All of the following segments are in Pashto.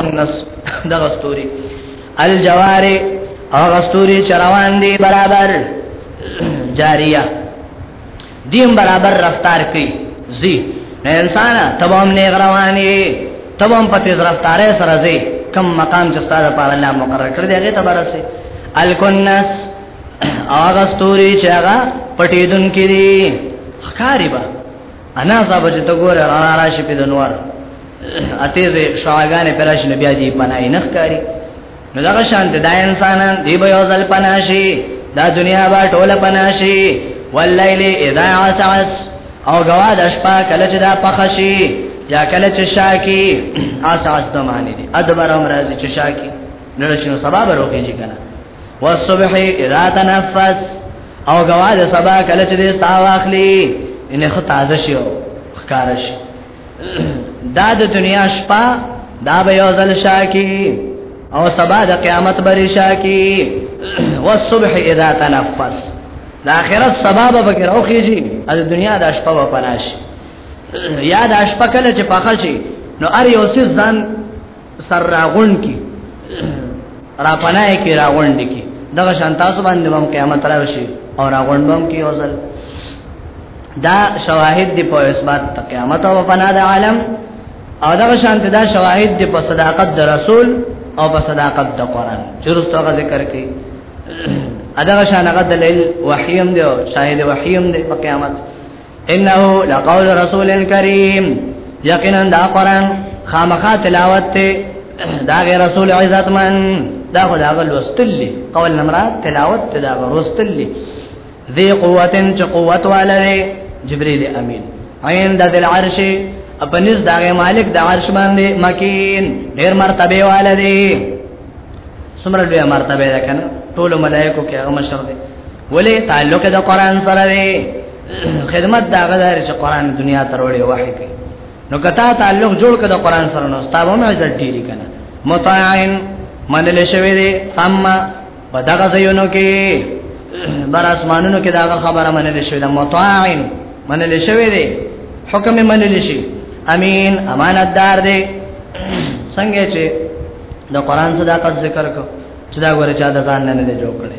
النس دغه ستوري الجوار هغه ستوري چروان دي برابر جاریه دیم برابر رفتار کوي زی نه انسان تبام نه رواني تبام په تیز رفتار سره زی کم مقام چې ستاره په الله مقرر کړی دی هغه ته برسه الکنس هغه ستوري چې هغه پټیدون کړي ښکاری با انا صاحب چې ته ګوره رڼا راشي په دنور اته زه شاګان پرش نبی دی پنای نه ښکاری نو دا شان ته دا انسانان دی به یو ځل پناشي دا دنیا با ټوله پناشي واللیل اذا عسعس او غوا د شپه کله چې دا پخشي یا کله چې شاکی عسعس د معنی دی ادبر امر چې شاکی نړشنو سبا به روکیږي کنه والصبح اذا تنفس او غواړ سبا کله چې سا واخلي ان خو تازه شي او ښکار شي دا د دنیا شپه دا به یو ځل شاکی او سبا د قیامت بری شاکی والصبح اذا تنفس د اخرت سبا به فکر او خيږي د دنیا د شپه و پناش یا د شپه کله چې پخه شي نو ار یو څه ځان سر راغون کی را پناه کی راغون کی دغه شان تاسو باندې هم قیامت راشي او راغون بم کی اوزل دا شواهد دی په اثبات ته قیامت او پناه د عالم او دا شان دا شواهد دی په صداقت د رسول او په صداقت د قران چیرته هغه ذکر کړي ادا شان هغه دلیل وحیم دی او شاهد وحیم دی په قیامت انه لقول رسول کریم یقینا دا قران خامخا تلاوت ته دا غیر رسول عزت من دا خو دا غل واستلی قول نمرا تلاوت ته دا غل واستلی ذی قوتن چ قوت والے جبرئیل امین عین د العرش اپنس دا غی مالک د عرش باندې مکین ډیر مرتبه والے سمره لوی مرتبه ده کنه ټول ملائکو کې هغه مشر دي ولې تعلق د قران سره دی خدمت دا غدار چې قران دنیا تر وړي وحي کوي نو کته تعلق جوړ کړه قران سره نو ستاسو مې عزت ډیری کنه متعین منل شوی دی اما بدغه زینو کې بر اسمانونو کې دا خبره منل شوی ده متعین منل شوی دی حکم منل شي امین امانتدار دی څنګه چې د قران صداقت ذکر کو چې دا غره چا د ځان نه نه جوړ کړي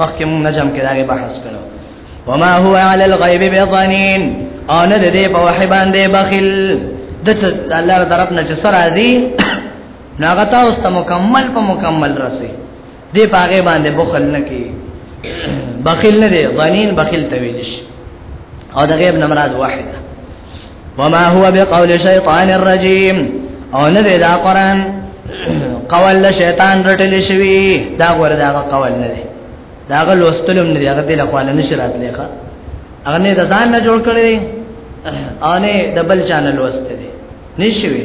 مخکې موږ نجم کې داغه بحث کړو وما هو على الغيب بضنين او نه دې په وحي باندې بخیل د الله طرف نه چې سر راځي ناغه تاسو ته مکمل په مکمل رسي دې پاګه باندې بخل نه کی بخیل نه دی ضنین بخیل تویل شي او د غیب نمراد واحده وما هو بقول شیطان الرجیم او نه دی دا قران قول له شیطان رټل شوی دا غور دا قول نه دی دا غل واستلم نه دی هغه دی له خواله نشرات لیکه هغه نه ځان نه جوړ کړی او نه دبل چانل واست دی نشوي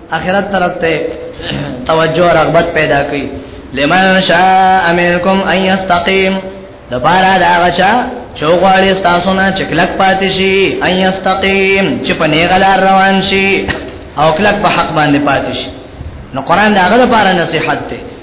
اخرت طرف ته توجه او رغبت پیدا کړي لمن شاء منکم ان یستقیم د بارا دا غچا چوغړی تاسو نه چکلک پاتې شي ان یستقیم چې په نیغلار روان شي او کلک په حق باندې پاتې شي نو قران دا غره لپاره نصيحت ده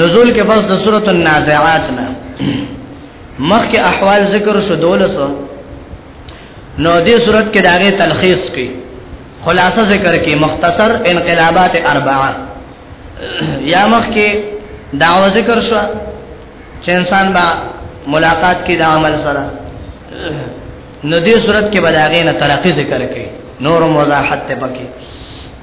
نزول کې پس د سورۃ النازعات نه مخکې احوال ذکر شو دولسو نو دې سورۃ کې داغه تلخیص کې خلاصه ذکر کې مختصر انقلابات اربعه یا مخکې دعوه ذکر شو چې انسان با ملاقات کې د عمل سره نو دې صورت کې بداغې نه ترقی ذکر کړي نور مزاحت ته پکې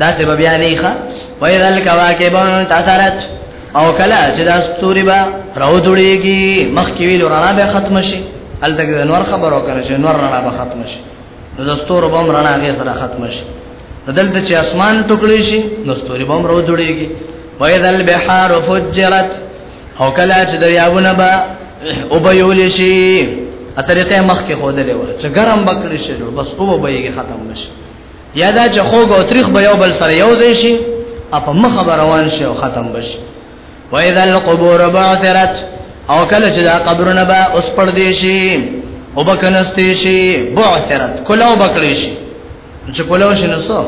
دا څه بیا نه ښه وای دل کواکب تاثرت او کلا چې دا ستوري با راو جوړيږي مخ کې ویل رڼا به ختم شي الته نور خبرو کنه چې نور رڼا به ختم شي نو د ستورو بم رڼا هغه سره ختم شي دلته چې اسمان ټوکړي شي نو ستوري بم راو جوړيږي وای دل بحار فجرت او کلا چې دریاونه با او به یول شي ا طریقې مخ کې خو دلې و چې ګرم بکړي شي بس او به یې ختم نشي یا دا چې خوګ او تاریخ به یو بل سره یو ځای شي او په مخ روان شي او ختم بشي و اذا القبور بعثرت او کله چې دا قبرونه به اوس پړ دي شي او بکنستې شي بعثرت کلو بکړې شي چې کلو شنو سو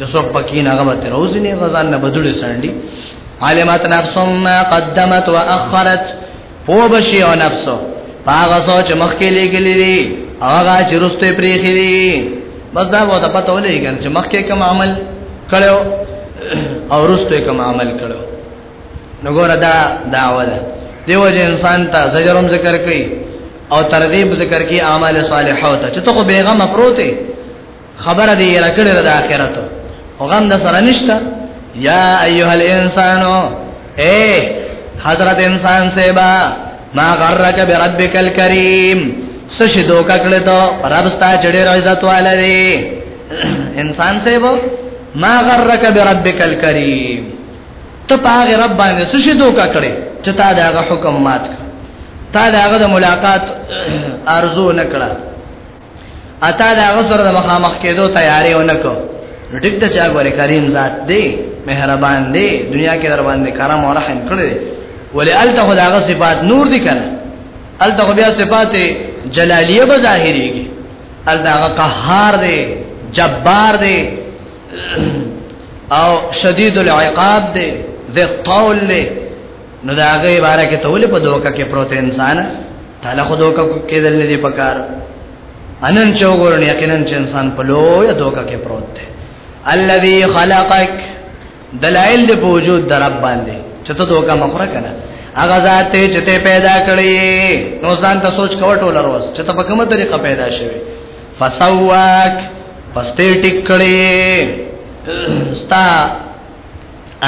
د څوک پکې نه هغه تر اوس نه غزان نه بدلې سړندې عالمات نفسهم قدمت واخرت پوه بشي او نفسو هغه سوچ مخکې لګلې دي هغه چې رسته پریخي دي بس دا وو ته پته ولې ګل چې مخکې کوم عمل کړو او رسته کوم عمل کړو نو ګوره دا داوا ده دیو چې انسان ته زجرم ذکر کوي او ترغیب ذکر کوي اعمال صالحه ته چې ته بیغمه پروت خبر دی را کړی د اخرت او غم د سره نشته یا ایها الانسان اے حضرت انسان سیبا ما غرک بربک الکریم سشی دوکا کړی ته رب ستا چړې عزت والا دی انسان سیبو ما غرک بربک الکریم ته پاغه رب باندې سشی دوکا کړی چې تا دغه حکم مات کړ تا دغه د ملاقات ارزو نکړه اته دا غسر د مخامخ کېدو تیارې ونکو نو ټیک ته چا غوړي کریم ذات دی مهربان دی دنیا کې در باندې کرم او رحم کړی ولی الته دا غ صفات نور دي کنه الته بیا صفات جلالیه به ظاهريږي الته غ قهار دی جبار دی او شدید العقاب دی ذی الطول دی نو دا هغه عبارت کې تول په دوکه کې پروت انسان تعالی خو دوکه کې دل نه دی پکار انن چې وګورن یقینا چې انسان په لوی دوکه کې پروت دی الذي خلقك دلائل د وجود در رب باندې چې ته دوکه مخره کنه هغه ذات چې ته پیدا کړی نو ځان ته سوچ کوټ ولروس چې ته په کومه طریقه پیدا شوی فسواک پسته ټیک کړی ستا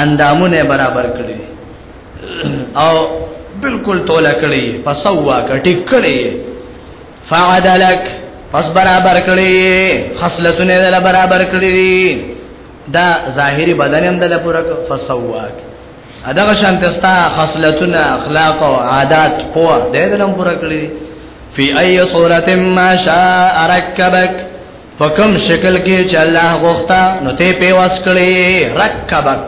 اندامونه برابر کړی او بالکل تولا کړی فسوا کټی کړی فعدلک پس برابر کړی خصلتونه دل برابر کړی دا ظاهری بدن هم دل پورا فسوا اداغه شانتستا خصلتونه اخلاق او عادات په دې دلم پورا کړی فی ای صورت ما شاء رکبک په کوم شکل کې چې الله غوښتا نو ته په واس کړی رکبک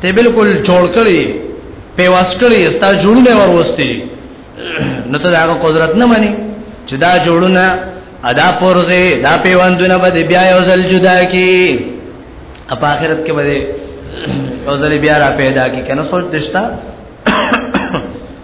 ته بالکل جوړ کړی په واس کړی ستا جوړونه وروستي نو ته دا قدرت نه مانی چې دا جوړونه ادا پورځه دا پیوندونه به بیا یو ځل جدا کی په آخرت کې به یو ځل بیا را پیدا کی کنه سوچ دشتا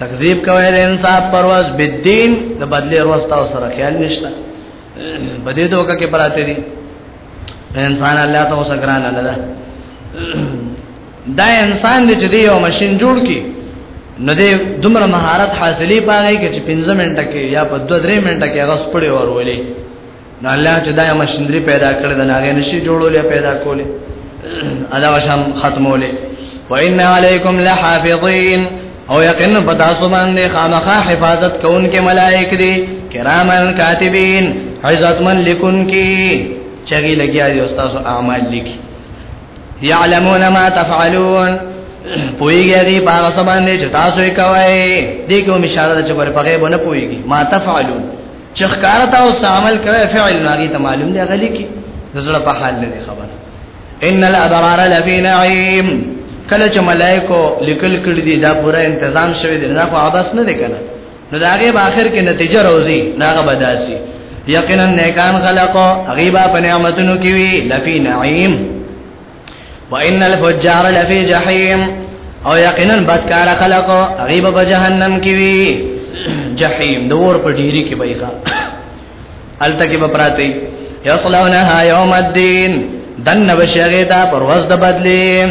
تکذیب کوي د انصاف پرواز بدین د بدلی ورځ تاسو سره خیال نشته بده دوکه کې پراته دي انسان الله ته وسګران نه ده دا انسان دې چې دی یو ماشين جوړ کی نو دې دومره مهارت حاصلې پاره کې چې 15 منټه کې یا په 2 3 منټه کې هغه سپړې ورولې نو الله چې دا ماشينري پیدا کړې دا هغه نشي جوړولې پیدا کولې ادا وشم ختمولې وان علیکم لحافظین او یقین پتا سو باندې خامخا حفاظت کوونکې ملائک دي کرامن کاتبین عزتمن لیکون کی چغی لګیا دي استاد اعمال لیکي یعلمون ما تفعلون پویږي دي پاغه سبان دي چې تاسو یې کوي دې کوم اشاره ده چې پر پغه بونه پویږي ما تفعلون چې ښکارا تاسو عمل کوي فعل نو هغه ته معلوم دی غلي کې زړه په حال نه خبر ان الابرار لفی نعیم کله چې ملائکو لیکل کړي دي دا پوره تنظیم شوی دی دا خو عباس نه دی کنه نو دا هغه اخر کې نتیجه راوځي ناغه بداسي یقینا نیکان خلقو غیبا په نعمتونو کې وی لفی نعیم وان الفجار لفی جحیم او یقینا بدکار خلق غیب په جهنم کې وی جحیم د ور په ډیری کې بایخه الته کې به پراتی یصلونها یوم الدین دن بشغیتا پر ورځ د بدلیم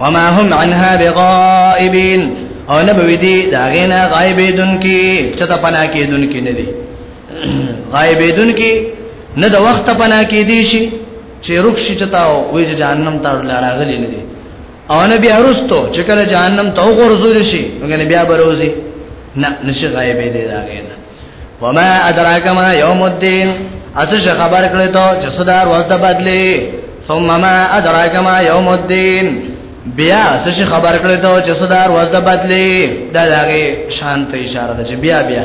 وما هم عنها بغائبین او نه به دي دا غینا غایب دن کی چته پنا کې دن کې نه دي غایب دن کی نه د وخت پنا کې دي شي چې روک شي چې تاو وې چې جهنم ته راغلي نه دي او نه بیا ورستو چې کله جهنم ته وګورځول شي نو بیا بروزي نه نشي غایب دي دا غینا وما ادراک ما یوم الدین اسه خبر کړی ته چې صدر ورځ د بدلی ثم ما ادراک ما یوم الدین بیا اسه خبر کړی ته چې صدر ورځ د بدلی دا دغه شانت اشاره ده چې بیا بیا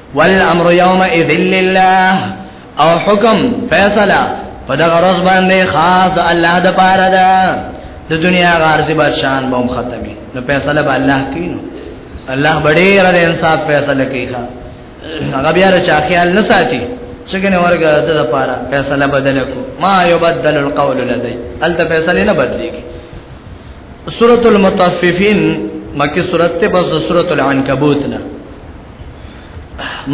والامر يومئذ لله او حکم فیصله په دغه ورځ باندې خاص الله د پاره ده د دنیا غارزي بادشاہان به ختمي نو فیصله به الله کوي نو الله بډې رد انصاف فیصله کوي ښا هغه بیا رچا خیال نه ساتي څنګه ورګه د لپاره فیصله بدل کو ما یبدل القول لدی هل ته فیصله نه بدلیږي سورۃ المطففین مکه سورته په سورۃ العنکبوت نه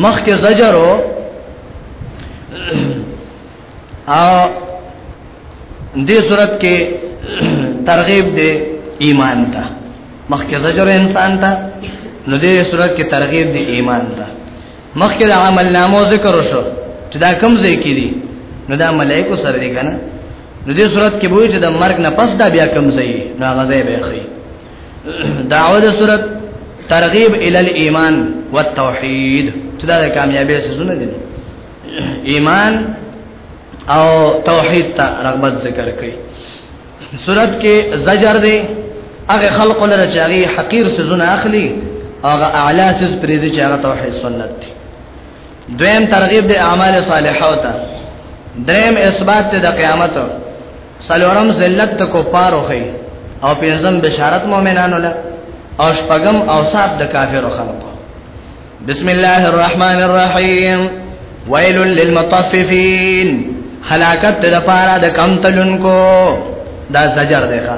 مخ کې زجرو او دې صورت کې ترغیب دې ایمان ته مخ کې زجر انسان ته نو دې صورت کې ترغیب دې ایمان ته مخ کې عمل نامو ذکر وشو چې دا کم ځای کې دي نو دا ملائکه سره دي کنه نو دې صورت کې وایي چې د مرګ نه پس دا بیا کم ځای نه غځي به خي دعوه د صورت ترغیب ال الايمان والتوحید چې دا د کامیابی سونه دي ایمان او توحید ته رغبت ذکر کړي صورت کې زجر دی هغه خلق لره چې هغه حقیر سونه اخلي هغه اعلی سز پریزي چې هغه توحید سنت دي دویم ترغیب د اعمال صالحو ته دریم اثبات د قیامت سلورم ذلت ته کو پارو خي او پنځم بشارت مؤمنانو له او شپږم اوصاف د کافرو خلقو بسم الله الرحمن الرحیم ویل للمطففین هلاکت لپاره د کم تلونکو دا زجر دی ښا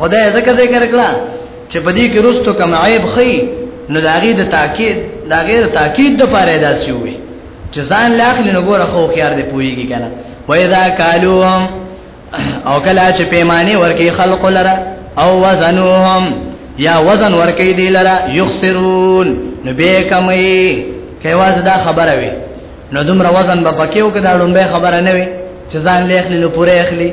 خدای ذکر ذکر کړه چې په دې کې رستو کم عیب خي نو دا غي د تاکید دا غي د تاکید د پاره داسي وي چې ځان لاخلی نو ګوره خو خيار دی پويږي کنه وایذا کالوهم او کلا چې پیمانه ورکی خلق لره او وزنوهم یا وزن ورکی دی لره یخسرون نو به کمی کیواز دا خبره وي نو دومره وزن به پکې وکړه لومبه خبره نه وي چې ځان لیکلی نو پوره اخلي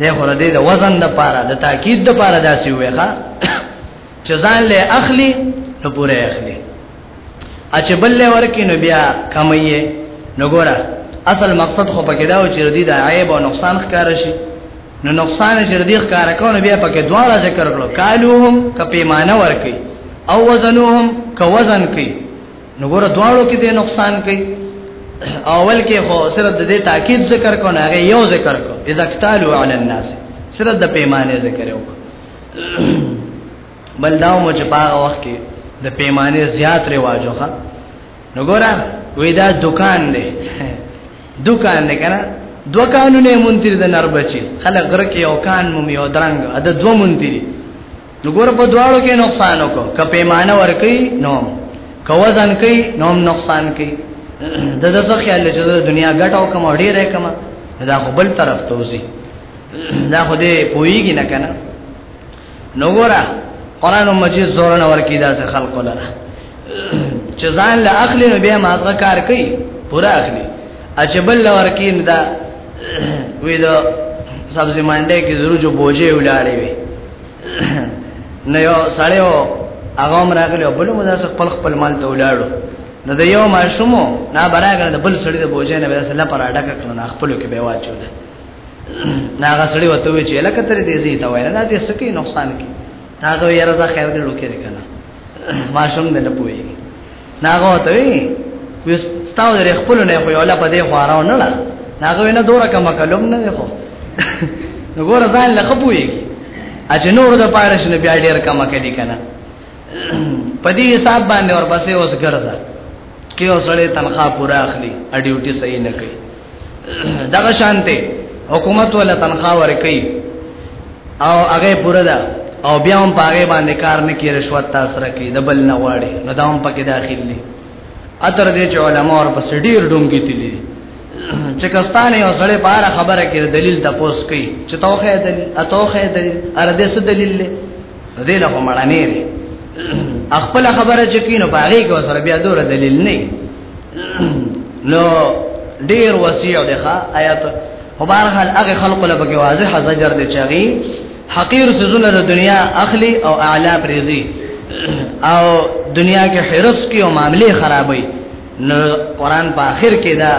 ده خو دې د وزن د پاره د تاکید د پاره داسې وي ښا چې ځان له اخلي نو پوره اخلي اچ بل له ورکی نو بیا کمایې نو ګوره اصل مقصد خو پکې دا و چې دې د عیب او نقصان ښکار شي نو نقصان چې دې ښکار کونه بیا پکې دواړه ذکر کړو کالوهم کپیمانه ورکی او وزنوهم ک وزن کوي نو ګور دواړو کې دې نقصان کوي اول کې خو صرف د دې تاکید ذکر کو نه هغه یو ذکر کو اذا اقتالوا علی الناس صرف د پیمانه ذکر یو بل دا مو چې په وخت کې د پیمانه زیات رواجو ښه نو ګورا وې دا دکان دی دکان دی کنه دو قانونې مونتیر د نربچی خلک غره کې یو کان مو یو درنګ اده دو مونتیری نو ګور په دواړو کې نقصان وکړو که پیمانه ورکی نو که وزن کوي نو نقصان کوي د دغه خیال چې د دنیا ګټو کوم ډیره کوم دا خو بل طرف ته وزي دا خو دې پويږي نه کنه نو ګورا قران مجید زور نه ورکی دا څه خلق لره چې ځان له اخلي نو به ما کار کوي پورا اخلي اچبل لور کې نه دا وې دا سبزی منډه کې ضرور جو بوجه ولاړې وي نه یو سړیو هغه عمر راغلی او بل مدرسه خپل خپل مال ته ولاړو نو د یو ماشومو نه براګر د بل سړی د بوجې نه به سلا پر اډه کړو نه خپل کې به واچو ده نه هغه سړی وته وی چې لکه تر دې زی ته وای نه دې سکی نقصان کی دا ته یې راځه خیر دې لوکې کنه ماشوم دې نه پوي ناغه ته وی وستاو در خپل نه خو یولا په دې خواراو نه لا ناغه وینه دوره کما کلم نه خو نو ګور ځان لکه پوي اچ نور د پارش نه بیا ډیر کما کړي کنه په دې حساب باندې ورپسې اوس ګرځا کې اوسړې تنخواه پورا اخلي ا ډیوټي صحیح نه کوي دغه شانته حکومت ولا تنخواه ورکي او هغه پوره ده او بیا هم پاره باندې کار نه کوي رشوت تاسو راکړي د بل نه واړي نو دا هم پکې داخل دي اتر دې چې علماء ور پس ډیر ډونګي تلي چې کستانه یو سړی بار خبره کوي دلیل د پوس کوي چې توخه دلیل اتوخه دلیل ار دې څه دلیل له دې له مړانه لري خپل خبره چې کینو باغې کو سره بیا دور دلیل نه نو ډیر وسیع دی ښا آیات په بهر حال هغه خلق له بګي واضح زجر دی چاغي حقیر سزونه د دنیا اخلي او اعلی پریزي او دنیا کې حرس کې او معاملې خرابوي نو قران په اخر کې دا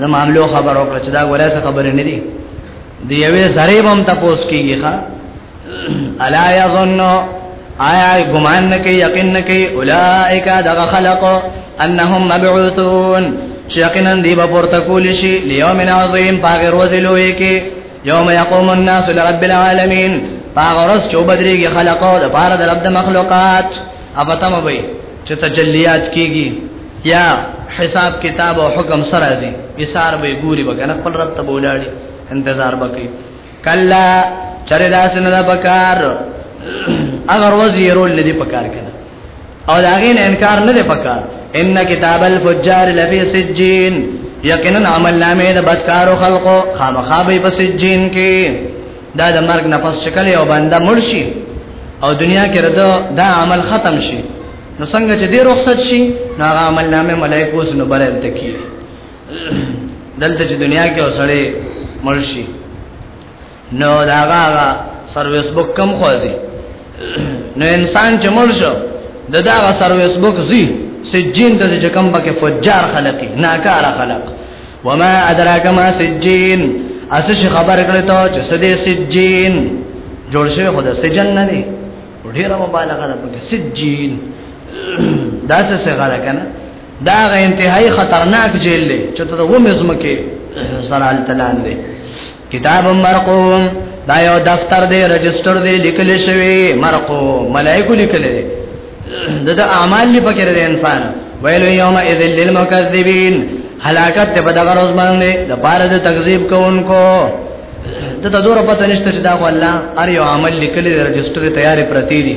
د معاملو خبرو کړ چې دا غوړې خبرې نه دي دی یوې زریب هم تاسو کېږي ښا الا یظن آیا ګمان نکي یقین نکي اولائک دغه خلق انهم مبعوثون یقینا دی به پورته کول شي لیوم عظیم پاغه روز لوی کې یوم یقوم الناس لرب العالمین پاغه روز چې بدريږي خلقو د پاره د رب د مخلوقات افتم وي چې تجلیات کیږي یا حساب کتاب او حکم سره دي ایثار به ګوري وګنه خپل رب ته بولاړي انتظار وکړي کلا چرې داس نه پکار اگر وزیرول لدی پکار کنه او دا غین انکار نه دی پکار ان کتاب الفجار لفی سجین یقینا عمل نامه د بدکارو خلقو خامخابه په سجین کې دا د مرګ نفس شکل او بنده مرشي او دنیا کې رده دا عمل ختم شي نو څنګه چې دې رخصت شي نو عمل نامه ملائکه وسنو برل تکي دلته چې دنیا کې اوسړې مرشي نو دا هغه سرویس بوک کم خوځي نو انسان چې مرشو د دا هغه سرویس بوک زی سجین ته چې کم پکې فجار خلقي ناکار خلق وما ادراک ما سجین اساس خبر کړی ته چې سدې سجین جوړ شوی خو د سجن نه دی ډیره مبالغه ده په سجین دا څه څه غره کنه دا غ انتهایی خطرناک جیل دی چې ته و مزم کې سره التلان دی کتاب مرقوم دا یو دفتر دی رجستر دی لیکل شوی مرقو ملائکه لیکل دی دغه اعمال لپاره کې دی انسان ویل یوم اذ للمکذبین هلاکت ته بدغه روز باندې د پاره د تکذیب کوونکو ته دور پته نشته چې دا الله ار یو عمل لیکل رجستر تیارې پرتی دی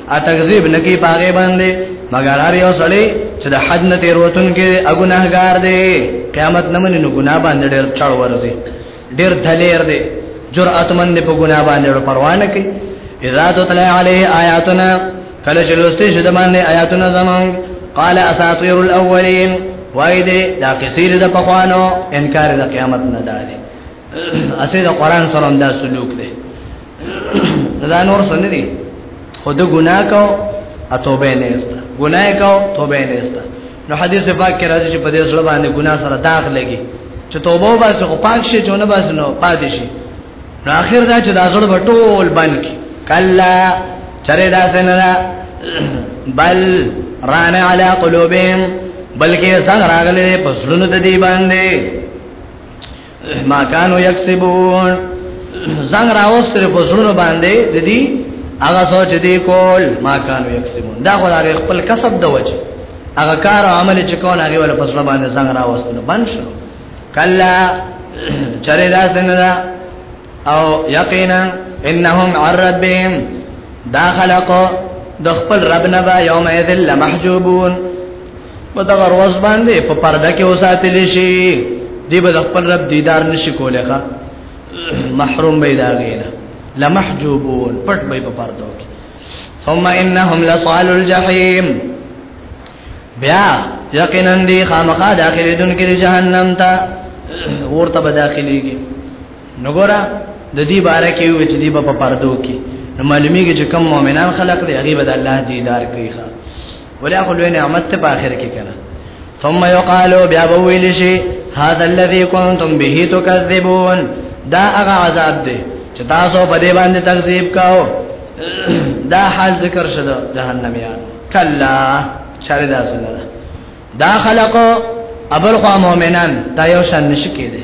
ا تکذیب نکی پاګه باندې مگر هر یو سړی چې د حد نه تیر وتون کې اګناهګار دی قیامت نه منې نو ګناه باندې ډېر چړ ورځي ډېر دلیر دی جرأت مند په ګناه باندې پروا نه کوي اذا تطلع علیه آیاتنا کله چې لوستې شې د باندې آیاتونه زمون قال اساطير الاولين وای دې دا کثیر د پخوانو انکار د قیامت نه دادي اسې دا قران سره هم دا سلوک دی دا نور څه نه دی خود ګناه کو اتوبه نه است ګناه کو توبه نه است نو حدیث پاک کې راځي چې په دې سره باندې ګناه سره داغ لګي چې توبه وباسي خو پاک شي جون وباسي نو پاتې شي نو اخر دا چې دا زړه بټول باندې کلا چرې دا څنګه بل ران علی قلوبهم بلکې څنګه راغلي پسلونو د دې باندې ما كانوا يكسبون زنګ راوستره په زړونو باندې د دې هغه سوچ دی کول ما كانوا يكسبون دا خو هغه خپل کسب د وجه هغه کار او عمل چې کول هغه ول په زړه باندې زنګ راوستنه بند شو کلا چرې دا څنګه دا او یقینا انهم عن ربهم دا خلق د خپل رب نه با یوم یذل محجوبون په دغه ورځ باندې په پرده کې وساتل شي دی به خپل رب دیدار نشي کولای ښا محروم به دا غینا لمحجوبون پټ به په پردو کې ثم انهم لصال الجحیم بیا یقینا دی خامخا داخلي دن کې جهنم ته ورته به داخليږي نګورا د دې باره کې وچ دی په پردو کې معلومیږي چې کم مؤمنان خلق دی هغه به د الله دیدار کوي ښا ولیا خو لوی نعمت ته په اخر کې کړه ثم یقالو بیا به ویل شي هذا الذي كنتم به تكذبون دا هغه عذاب دی چې تاسو په دې باندې تکذیب کاو دا حال ذکر شد جهنم یا کلا شر دا سره دا خلقو ابل خوا مؤمنان دا یو شان نشکې دي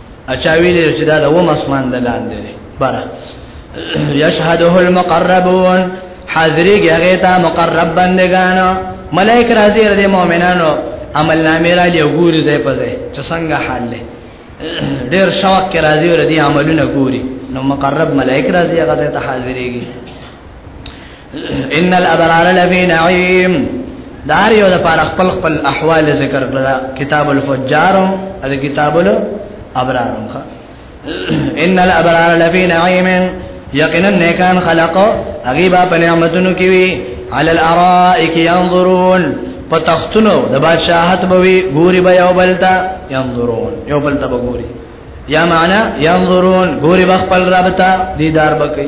اچا ویلې چې دا د وم اسمان د لاندې دی بار یشهده المقربون حاضرې هغه ته مقرب بندگانو ملائک راځي د مؤمنانو عمل نامې را لې ګوري ځای په ځای چې څنګه حال دی ډېر شوق کې راځي ور دي عملونه ګوري نو مقرب ملائک راځي هغه ته حاضرېږي ان الابرار لفی نعیم دار یو د پار خپل خپل احوال ذکر کړه کتاب الفجار او کتاب الابرار ان الابرار لفی نعیم یقینا نیکان خلق غیبا په نعمتونو کې وی علی الارائک ينظرون په تختونو د بادشاہت بوي ګوري به یو بلتا ينظرون یو بلتا به ګوري یا معنا ينظرون ګوري بخپل رب ته دیدار بکې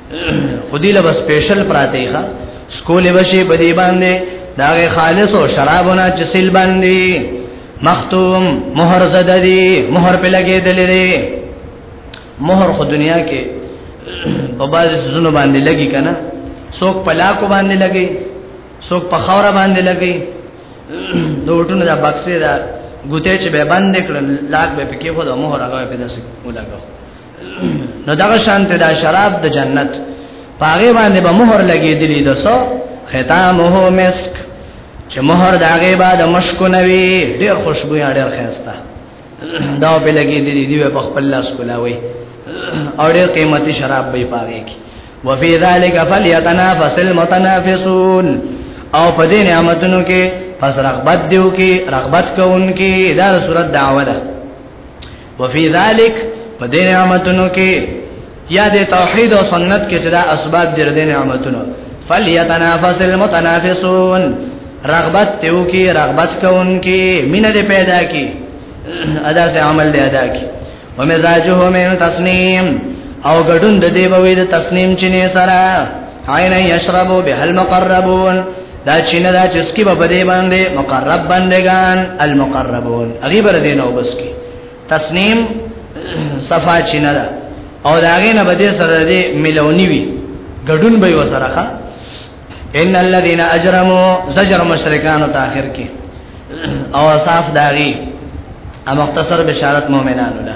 خودی له سپیشل پراته ښه سکول وشي بدی باندې داغه خالص او شرابونه جسل باندې مختوم مہر زددي مہر په لګې دلې مہر خو دنیا کې په باز زونه باندې لګي کنه څوک پلاکو باندې لګي څوک په خوره باندې لګي دوټونه دا بکسه دا ګوته چې به باندې کړل لاک به پکې خو د مہر هغه په داسې ولاګو نو دا شانته دا شراب د جنت پاغه باندې به مہر لګې دي د سو ختمه مسک چې مہر دا غي بعد مشک نوي ډېر خوشبو یا ډېر خسته دا به لګې دي دی په خپل لاس کولاوي او ډېر قیمتي شراب به پاغه کی وفي ذلك فليتنافس المتنافسون او په دې نعمتونو کې پس رغبت دیو کې رغبت کوونکې دا صورت دعوه ده وفي ذلك په دې نعمتونو کې یا د توحید او سنت کې چې دا اسباب دې د نعمتونو فليتنافس المتنافسون رغبت تیو کی رغبت کون کی مین دې پیدا کی ادا سے عمل دې ادا کی ومزاجه من تسنیم او ګډون د دې بوي د تسنیم چینه سره عین یشربو به المقربون دا چین دا چس کی په دې باندې مقرب بندگان المقربون هغه بر دین او بس کی تسنیم صفا چین دا او داغه نه بده سره دې ملونی وی ګډون به وسره ان الذين اجرموا زجر مشرکان او تاخر کی او صاف داغي ا مختصر بشارت مؤمنانو ده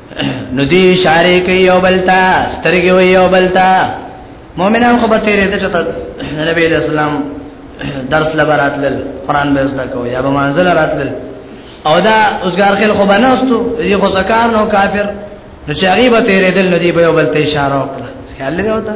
نو دی اشاره کوي یو بلتا سترګې وي یو بلتا مؤمنان خو به تیرې د چته نبی له سلام درس لبراتل قران به زده کو یا به منزل راتل او دا اوسګار خل خو بناستو یی خو زکار نو کافر نو چې هغه به تیرې دل ندی به یو بلتا اشاره وکړه خیال لري وتا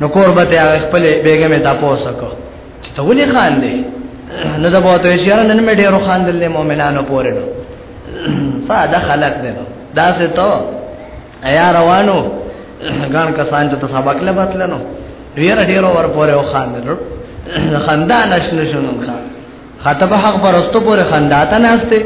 نو کور به ته خپل بیګم ته پوسه کو چې ته ولې خان دی نو دا به ته چې نن مې ډیرو خان دل مؤمنانو پورې نو ساده خلک دی دا څه ته ایا روانو ګان کسان چې ته سبق لباتلنو ډیر ډیر ور پورې وخاندل خندان شنو شنو خان خطب حق پرستو پورې خندا ته ناشته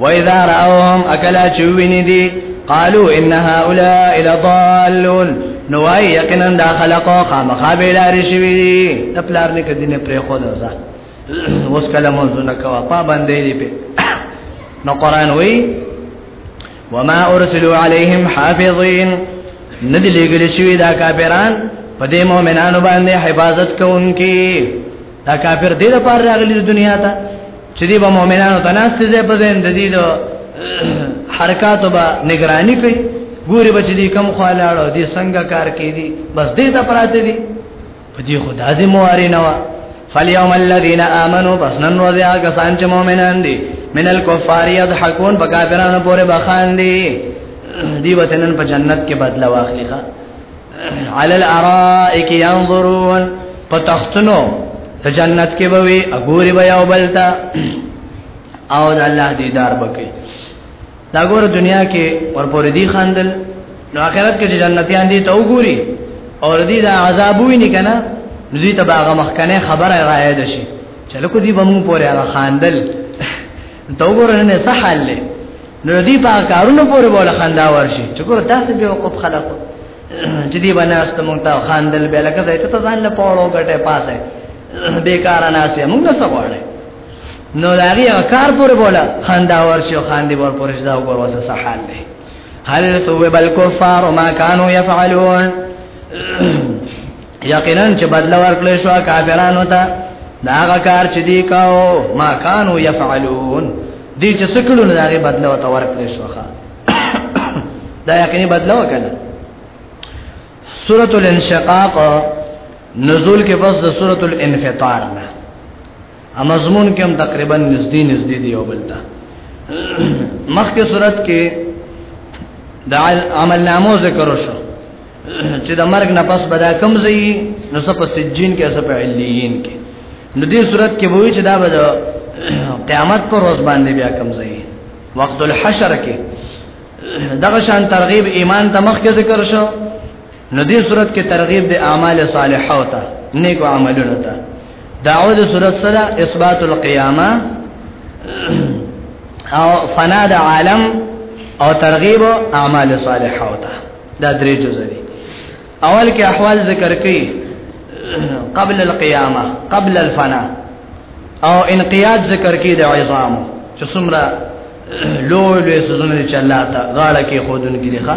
و اذا راهم اکلا چوینه دي قالوا ان هؤلاء لضالون نو وايي یقینا دا خلقو خامخا به لار شوی د پلار نه کدی نه پرې خو دا اوس کلمو زنه کوا پابندې دی په نو قران وی وما ارسلوا عليهم حافظين ندی لګل شوی دا کافران په دې مؤمنانو باندې حفاظت کوونکي دا کافر دې د پاره راغلي د دنیا ته چې دې به مؤمنانو ته ناس ته په ځین د دې د حرکاتو به نگرانی کوي ګوري بچ دې کم خالاړو دې څنګه کار کوي دې بس دې ته پراته دي په دې خدا دې مواري نه وا فاليوم الذين امنوا بس نن ورځه هغه سان چې مؤمنان دي من الكفار يضحكون بکافرانو پورې بخان دي دی وتنن په جنت کې بدلا واخلي علی الارائک ينظرون پتختنو ته جنت کې به وي اګوري به یو بلتا او د الله دیدار وکي دا ګور دنیا کې ورپورې دی خاندل نو آخرت کې جنتیان دي ته وګوري او دې دا عذاب وي نه کنه دوی ته باغه مخکنه خبره راځي شي چلو کو دې بمو پورې هغه خاندل ته وګوره نه څه حال دی نو دې په کارونو پورې بوله خندا ورشي چې ګوره تاسو به وقوف خلق چې دې باندې است مونږ ته خاندل به لکه زه ته ځان له پاړو غټه پاسه بیکار نه سي مونږ څه وړه نو دا غي کار پورې بوله خندا ورشي او خاندي ور پورې ځا وګوره وسه څه حال دی هل ثوب الكفار ما كانوا يفعلون یقینا چې بدل ورکړې شو کافرانو ته دا هغه کار چې دی کاو ما کانو یفعلون دې چې سکلو نه هغه بدل وته ورکړې شو دا یقیني بدل وکړه سورۃ الانشقاق نزول کې بس د سورۃ الانفطار نه ا مضمون کې هم تقریبا نږدې نږدې دی او بلتا مخکې صورت کې د عمل نامو ذکر وشو چې د مرګ نه پس بدا کم زی نو څه په سجین کې څه په علیین کې نو دې صورت کې وایي چې دا به قیامت پر ورځ باندې بیا کم زی وقت الحشر کې دغه شان ترغیب ایمان ته مخکې ذکر شو نو دې صورت کې ترغیب د اعمال صالحه او ته نیکو عملونو ته دعوه د صورت سره اثبات القیامه او فنا د عالم او ترغیب اعمال صالحه او ته دا درې جزء دي اول کې احوال ذکر کړي قبل القيامه قبل الفنا او انقياد ذکر کې د عظام چې څومره لوی لوی سوزونه چې الله تعالی غاړه کې خودن کې لخوا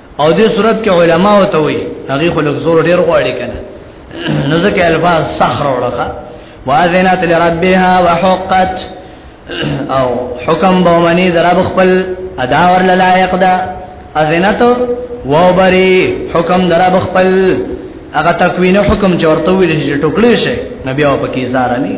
او دې صورت کې علما او توي هغه خلک زور ډیر غواړي کنه نو ځکه الفاظ صخر ورخه واذنت لربها وحقت او حکم به منی درب خپل ادا ور لایق ده اذنت و بری حکم درب خپل هغه تکوین حکم چورته ویل چې ټوکړي شي نبي او پکې زار نه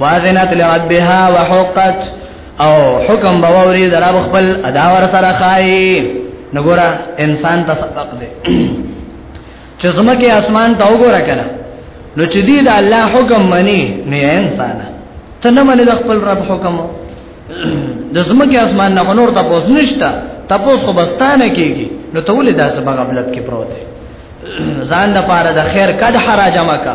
واذنت لربها وحقت او حکم باوري دراب خپل ادا ور سره خای نګورا انسان ته سبق دی چې زمکه اسمان ته وګوره کنه نو چې دی دا الله حکم مني نه انسان ته نه مني د خپل رب حکم د زمکه اسمان نه نور ته پوس نشتا تاسو خو بستانه کیږي نو ته ولې دا سبق غفلت کې پروت ځان د پاره د خیر کډ حراجه مکه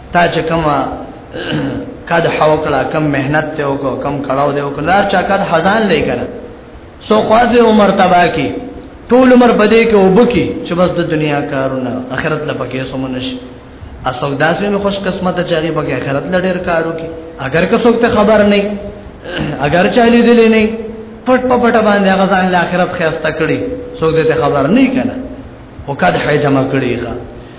تا چې کوم کد حوکړه کم مهنت ته وکړه کم کړهو دی وکړه لار چا کد حزان لې کړه سو خواځه عمر تبا کی ټول عمر بده کې وبکی چې بس د دنیا کارونه اخرت لا پکې سمونش اسوک داسې مې خوش قسمت چې هغه پکې اخرت لا ډېر کارو کې اگر که څوک ته خبر نه اگر چالي دي نه پټ په پټ باندې هغه ځان له اخرت خیرسته کړي څوک دې خبر نه کنا وکړه حجما کړي ښا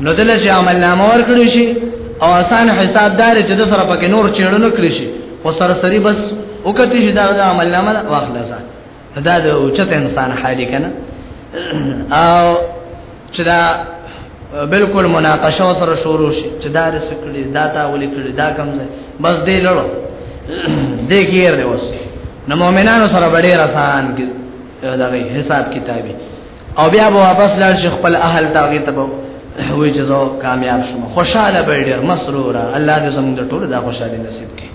نو دلته چې عمل نامه ورکړي شي او آسان حساب دار چې د سره پکې نور چېړنو کړی شي خو سرسری بس وکتی چې دا د عمل نامه واخلصه دا د اوچت انسان حالي کنه او چې دا بالکل مناقشه سره شروع شي چې دا رس کړی دا تا ولې کړی دا کم ځای بس دې لړو دې کېر دی اوس نو مؤمنانو سره ډېر آسان کې دا حساب کتابي او بیا به واپس لاړ شي خپل اهل ته هغه ته وي چې زه کامیاب شوم خوشاله به ډیر مسرور الله دې زموږ د ټولو دا خوشاله نصیب کړي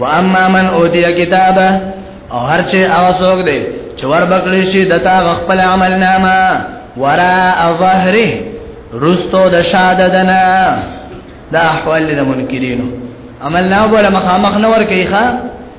و اما من اوتی کتابه او هر چې هغه څوک دی چې ور بکلی شي دتا خپل عمل نامه ورا ظهره رستو د شاده دنا دا احوال د منکرینو عمل نامه ولا مخامخ نور کوي ښا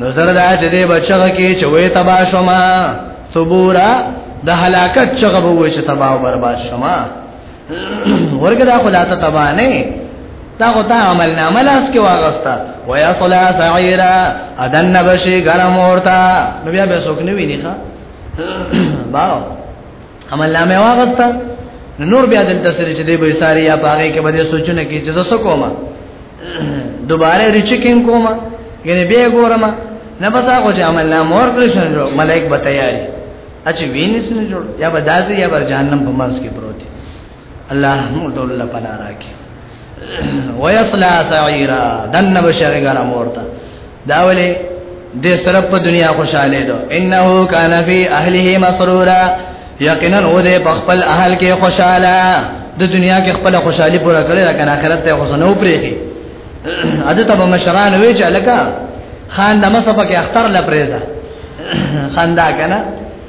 نو زره دا چې دې بچغه کې چې وې تبا شما صبورا د هلاکت چغه وې چې تبا او برباد شما ورګه دا خلاصه تبا نه تا خو تا عمل نامه لاس کې واغستا ويا صلا سعيرا ادن بشي ګرم ورتا نو بیا به سوک نه ویني ښا باو عمل نامه واغستا نور بیا دل تسر چې دې به ساری یا پاره کې به سوچونه کې چې زسو کومه دوباره ریچکینګ کومه یعنی به ګورم نه پتا کو چې عمل نامه ور کړی شنو ملائک به تیاری اچ وینس نه جوړ یا به دازي یا بر جهنم په مرز کې پروت الله موږ ټول الله پناه راکړي ويصلى سعيرا دنه بشری ګرم ورته دا ولې د سره په دنیا خوشاله دو انه کان فی اهله مسرورا یقینا او دې په خپل اهل کې خوشاله د دنیا کې خپل خوشحالي پوره کړې ده کنه آخرت ته خوشاله و پرېږي اځه ته به مشران وی چې لکه خان دمه سپکه اختر لپاره ده خندا کنه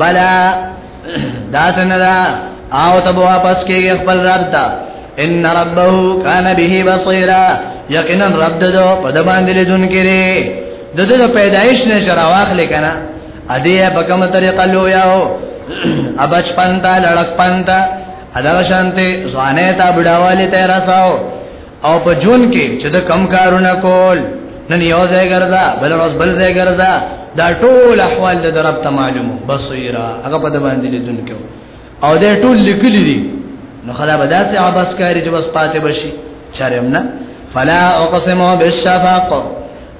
بلا دا څنګه دا او ته واپس کېږي خپل رب ته ان ربه کان به بصیرا یقینا رب دې په د باندې لیدون کړي د دې پیدایش نه شرا واخلې کنه ا دې په کومه طریقه لو یاو ابچ پنتا لړک پنتا ادا شانته ځوانه تا بډاواله ته راساو او په جون کې چې د کم کارونه کول نن یو ځای ګرځا بل ورځ بل ځای ګرځا دا ټول احوال د رب ته معلومو بصیرا هغه په باندې لیدون کې او دا ټول لیکلي دي نو خدا به داسې عباس کاری چې بس پاتې بشي چرم نه فلا اقسم بالشفق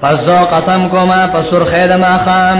فزو قسم کوما پسور خیر ما خام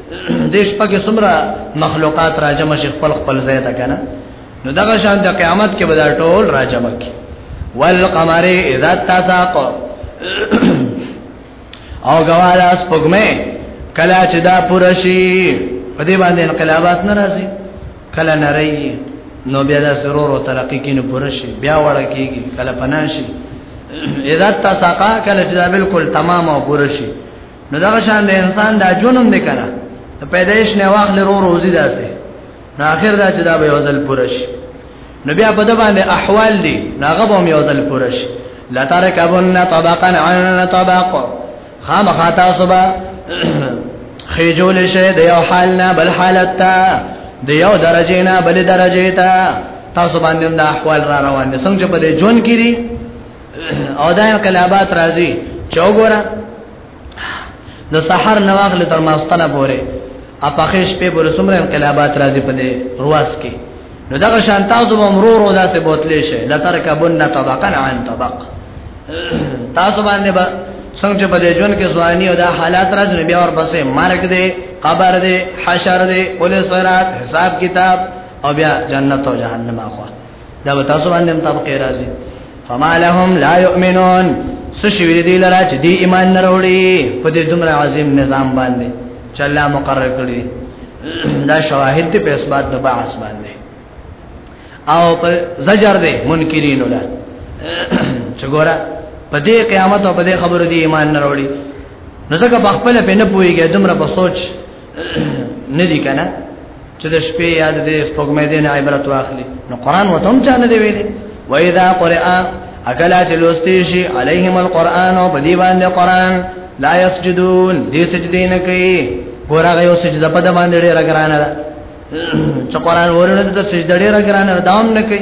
دیش پکې څومره مخلوقات راجم شي خپل خپل ځای ته کنه نو دغه شان د قیامت کې به دا ټول راجم کی والقمر اذا تساق او غواړه سپګمه کله چې دا پوره شي په دې باندې انقلابات ناراضي کله نری نو بیا د سرور او ترقی کې نه پوره شي بیا وړ کېږي کله پناشي اذا تساق کله چې دا بالکل تمام او پوره شي نو دا شان د انسان دا جنون دی کنه پیدایش نه واخل رو روزي داسې نو اخر دا چې دا به وزل پرش نو بیا په د باندې احوال دي ناغه به یو ځل پرش لا ترکبن طبقا عن طبق خامخا تاسو به خېجول شي د یو حال نه بل حالت ته د یو درجه نه بل درجه ته تاسو باندې د احوال را روان دي څنګه په دې جون کې او دا یو کلابات راځي چوغورا د سحر نواخل تر ماستنه پوره اپاخیش په بر سمره انقلابات راځي په دې رواس کې نو دا شان تاسو به مرور او داسې بوتلې شي لا ترکه بن طبقا عن طبق تاسو باندې با څنګه په دې جون کې ځواني او دا حالات راځي بیا ور پسې مرګ دې قبر دې حشر دې اول صراط حساب کتاب او بیا جنت او جهنم اخوا دا به تاسو باندې هم طبقه راځي فما لهم لا يؤمنون سشوی دی لرا چې دی ایمان نه وروړي په دې دومره عظیم نظام باندې چې الله مقرر کړی دا شواهد دی په اسباد د بعث باندې او په زجر دی منکرین ولا چې ګوره په دې قیامت او په دې خبرو دی ایمان نه وروړي نو ځکه په خپل په نه پويږي دومره په سوچ ندی کنه چې د شپې یاد دې سپوږمې دې نه عبرت واخلي نو قران وته هم چانه دی ویلي و اذا قرئا اکلا چې لوستي شي عليهم القران او بدی باندې قران لا يسجدون دې سجدې نه کوي ګورغه یو سجده په دمان دې راګرانه چې قران ورنه د سجده ډېر راګرانه دام نه کوي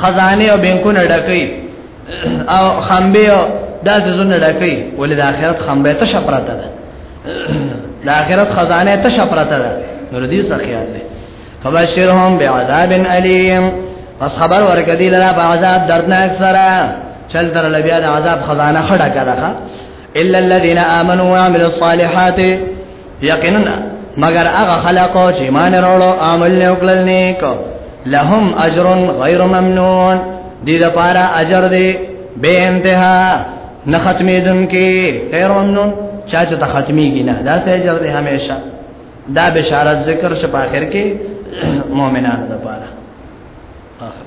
خزانه او بانکونه ډکې او خمبه او دا ځونه ډکې ولې د آخرت خمبه ته شپراته ده د آخرت خزانه ته شپراته ده نور دې څه خیال دی فبشرهم بعذاب الیم پس خبر ورکړه دی لرا په عذاب دردناک سره چل در لبیا د عذاب خزانه خړه کړه الا الذين امنوا وعملوا الصالحات یقینا مگر هغه خلق او چې ایمان وروړو عمل نه وکړل نیک لهم اجر غیر ممنون دې لپاره اجر دې به انتها نه ختمې دن کې غیر ممنون چا چې ته ختمي کې نه دا ته اجر دې همیشه دا بشارت ذکر شپ اخر کې مؤمنانو لپاره اخر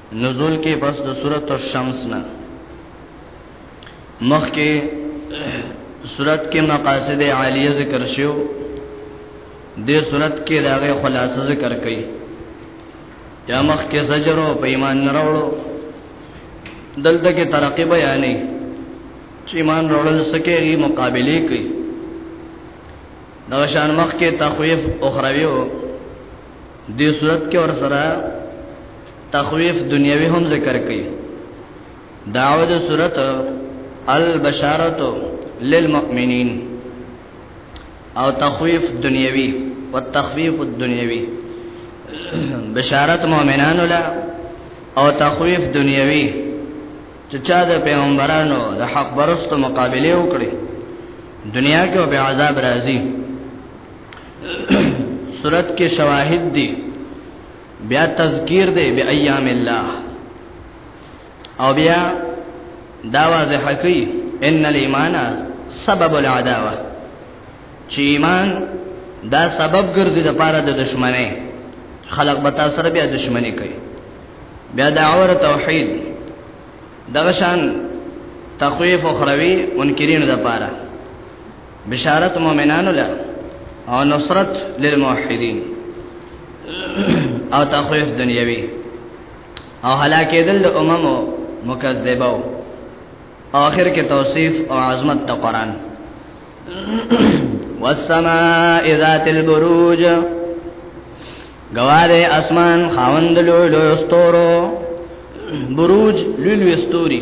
نزول کې پس د سورۃ الشمس نه مخکې سورۃ کې مقاصد عالیه ذکر شو د سورۃ کې داغه خلاصه ذکر کړي یا مخکې زجر او پیمان نراوړو دلته کې ترقی بیانې چې ایمان وروړل سکه ری مقابله کوي دا شان مخ کې تخویف اخروی او دې صورت کې ور سره تخویف دنیوي هم ذکر کړي داود صورت البشارت للمؤمنین او تخویف دنیوي والتخفیف الدنیوي بشارت مؤمنانو لا او تخویف دنیوي چې چا د پیغمبرانو د حق برستو مقابله وکړي دنیا کې به عذاب راځي صورت کې شواهد دي بیا تذکیر دی بی ایام الله او بیا دا واضح کوي ان الايمان سبب العداوه چې ایمان دا سبب ګرځي د پاره د دشمنه خلق به تاسو سره بیا دشمنی کوي بیا د اور توحید دغه شان تخویف اخروی منکرین د پاره بشارت مؤمنانو له او نصرت للموحدين او تخويف دنیوي او هلاکه دل د اممو مکذبه او اخر کې توصيف او عظمت د قران والسماء ذات البروج گواره اسمان خاوند لولو استورو بروج لولو استوري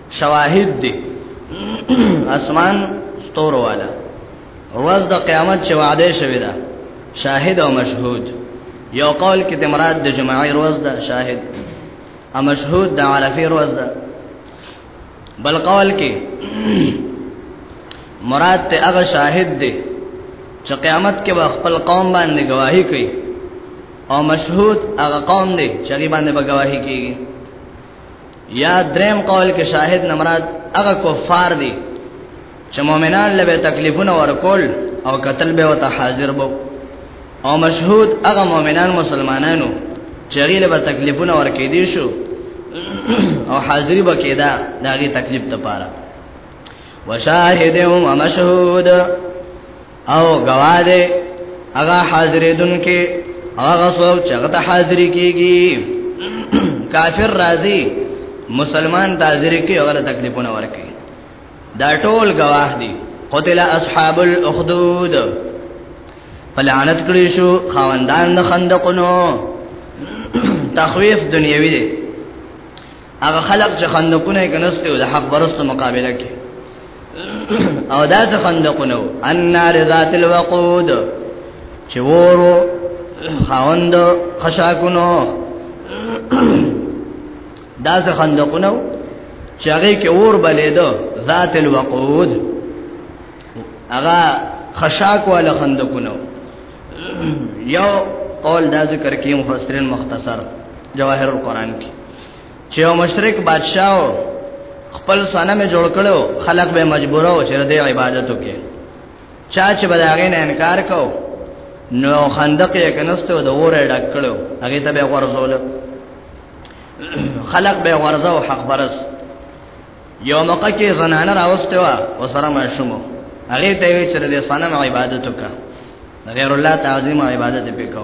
شواهد دي اسمان ستورو والا ورځ د قیامت چې وعده شوی ده شاهد او مشهود یو قول کې د مراد د جمعې ورځ ده شاهد او مشهود د عرفه ورځ ده بل قول کې مراد ته هغه شاهد دی چې قیامت کې به خپل قوم باندې گواہی کوي او مشهود هغه قوم دی چې باندې به گواہی کوي یا دریم قول کې شاهد نمراد هغه کفار دي چې مؤمنان له تکلیفونه ورکول او قتل به وته حاضر بو او مشهود هغه مؤمنان مسلمانانو چې غیله به تکلیفونه ورکې دي شو او حاضری به کېدا داغي تکلیف ته پاره وشاهد و مشهود او گواده هغه حاضرېدون کې هغه څوک چې هغه حاضرې کیږي کافر راضي مسلمان حاضر کې هغه تکلیفونه ورکي دا ټول گواه دي قتل اصحاب الاخدود فلعنت کړی شو خواندان د خندقونو تخویف دنیوي دی هغه خلق چې خندقونه یې کنهسته او د حق برسته مقابله کې او دا څه خندقونه ان نار ذات الوقود چې ورو خاوند خشاکونو دا څه خندقونه چې هغه کې اور بلیدو ذات الوقود هغه خشاک والا خندقونه یو قول دا ذکر کې مفسرین مختصر جواهر القرآن کې چې یو مشرک بادشاہ خپل صنم جوړ کړو خلق به مجبور او چې د عبادت وکړي چا چې بلاغې نه انکار کو نو خندق یې کنستو د اوره ډک کړو هغه ته به ورزول خلق به ورزو حق برس یو موقع کې زنانه راوسته وا وسره ما شومو هغه ته وی چې د صنم عبادت وکړه غیر الله تعظیم عبادت وکړه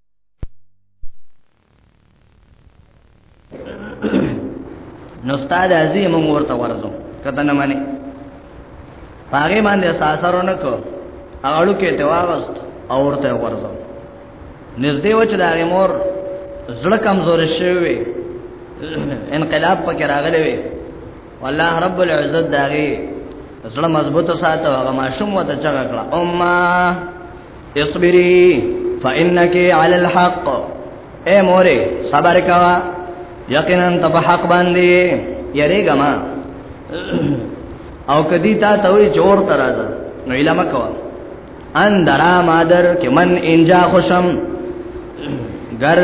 نو استاد عظیم ورته ورزو کته نه مانی پاره باندې ساسرونه کو اړو کې ته واغست او ورته ورزو نږدې و چې د مور زړه کمزور شوی انقلاب پکې راغلی وي والله رب العزت داغي زړه مضبوط ساته هغه ماشوم وته چغه کړه امه اصبری فانک علی الحق اے موره صبر کوا یقینا تب حق باندې یری ګما او کدی تا ته وی جوړ ترازه نو علم کوا ان درا مادر کې من انجا خوشم گر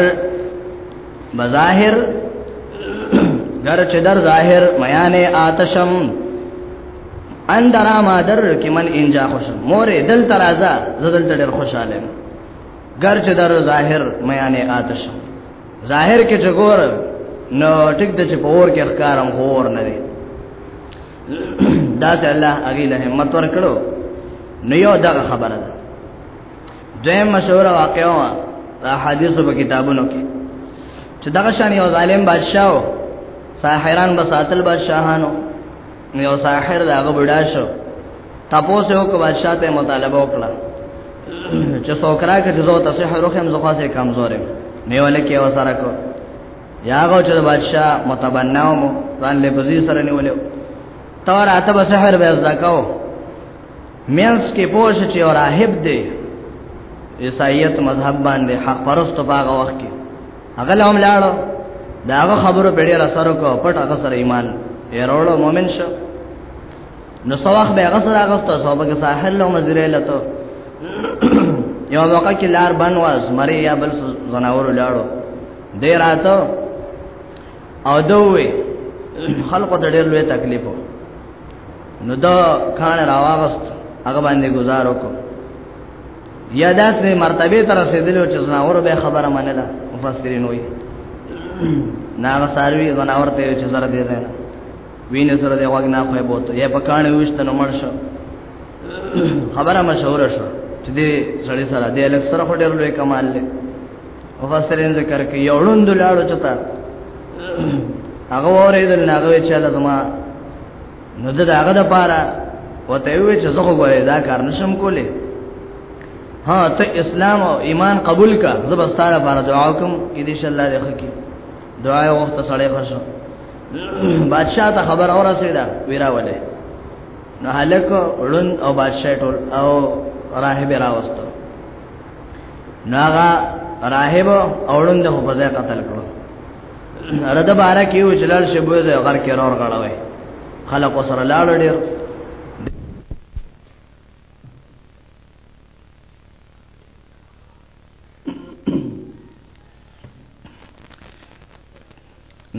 بظاهر گر چې در ظاهر میانه آتشم اندرا مادر کې من انجا خوش مورې دل ترازا زدل تر خوشاله ګر چې در ظاهر میانه آتش ظاهر کې چې ګور نو ټیک د چې پور کې ښکارم خور نه دی دا چې الله هغه له همت ورکړو نو یو دا خبره ده دویم مشهور واقعا دا حدیثو په کتابونو کې چې دغه شان یو ظالم بادشاہ و ساحران بساتل بادشاہانو نو یو ساحر دا غبډا شو تاسو یو کو بادشاہ ته مطالبه وکړه چې څوکرا کې زو تاسو حروف هم زخوا سه کمزورې مې ولکه وسره کو یاغو چې بادشاہ متبناو مو ځان له بزی سره نیولیو تور اته به سحر به زدا کو مینس کې پوښ چې اور راهب دی عیسایت مذهب باندې حق پرست باغ وخت کې هغه لوم لاړو دا هغه خبرو په ډیر اثر کو پټ هغه سره ایمان یې وروړو مؤمن شو نو سواخ به هغه سره هغه ستاسو په ساحل لو مزره لته یو وخت کې لار بن واس مری یا بل زناور لاړو دې راتو او دوی خلقو ته ډېر لوی تکلیف نو دا کان راواغست هغه باندې گزار وکړو یا داسې مرتبه تر رسیدلو چې زناور به خبره منله مفسرین وایي ناغه ساروی زناور ته چې زره دی زنه وینې سره دی واګ نه خو بوته یا په کانه وشته نو مړ شو خبره مشهور شو چې دې سړی سره دې لک سره خو ډېر لوی کمال لې مفسرین ذکر کوي یوړوند لاړو چتا هغه اورېدل ناغه چې الله زما نو دا هغه د پاره وته وی چې زه خو غواړم دا کار نشم کولای ها ته اسلام او ایمان قبول کا زه بس تعالی بار دعا کوم اې دې شل الله دې خکی دعا یو وخت سړی خرشو بادشاہ ته خبر اور رسیدا ویرا وله نو هلک ولن او بادشاہ ټول او راهب راوستو ناغا راهب اولند په ځای قتل کړو رد بارا کې و جلال شبو د غر کې رور غړوي خلق سره لاړ ډیر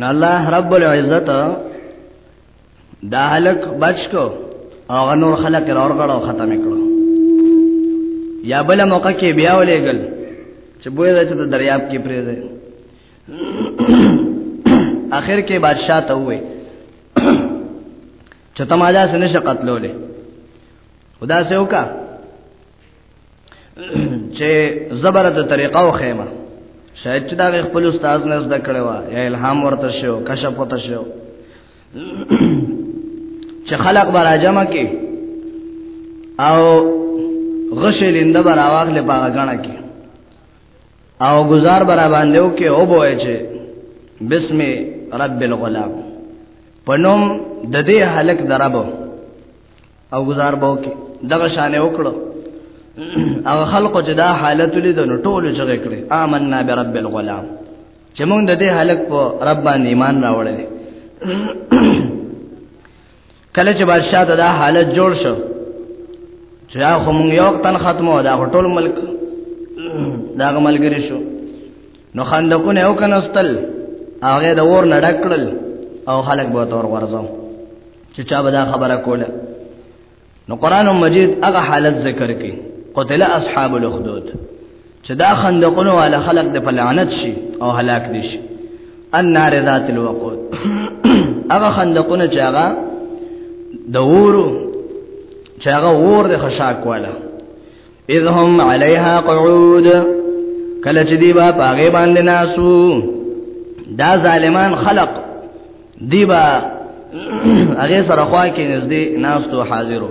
نو الله رب العزت دا هلک بچ کو او نور خلق رور غړو ختم کړو یا بل موقع کې بیا ولېګل چې بوې د دریاب کې پرې ده اخر کې بادشاہ ته وې چې تماجا سن شه قتلولې خدا سه وکا چې زبرته طریقه او خیمه شاید چې دا خپل استاد نه زده کړو یا الهام ورته شو کشف ورته شو چې خلق برا جمع کې او غشې لنده برا واغله باغ غاڼه کې او گزار برا باندې او کې او بوې چې بسم رب الغلام پنوم د دې هلک دربو او گزار بو کې دغه شان وکړو او خلق چې دا حالت لیدنو ټول چې کړې آمنا برب الغلام چې موږ د دې هلک په رب باندې ایمان راوړل کله چې بادشاہ ته دا حالت جوړ شو چې دا خو مونږ یو تن ختمو دا ټول ملک دا ملګری شو نو خندقونه یو کنستل هغه د اور نډکړل او خلک به تور ورځو چې چا به دا خبره کوله نو قران مجید هغه حالت ذکر کړي قتل اصحاب الاخدود چې دا خندقونه والا خلق د پلانت شي او هلاک دي شي النار ذات الوقود هغه خندقونه چې هغه د ورو چې هغه ور د خشاک والا اذ هم علیها قعود کله چې دی با پاګې باندې ناسو دا ظالمان خلق دی با هغه سره خوا کې نږدې ناس ته حاضرو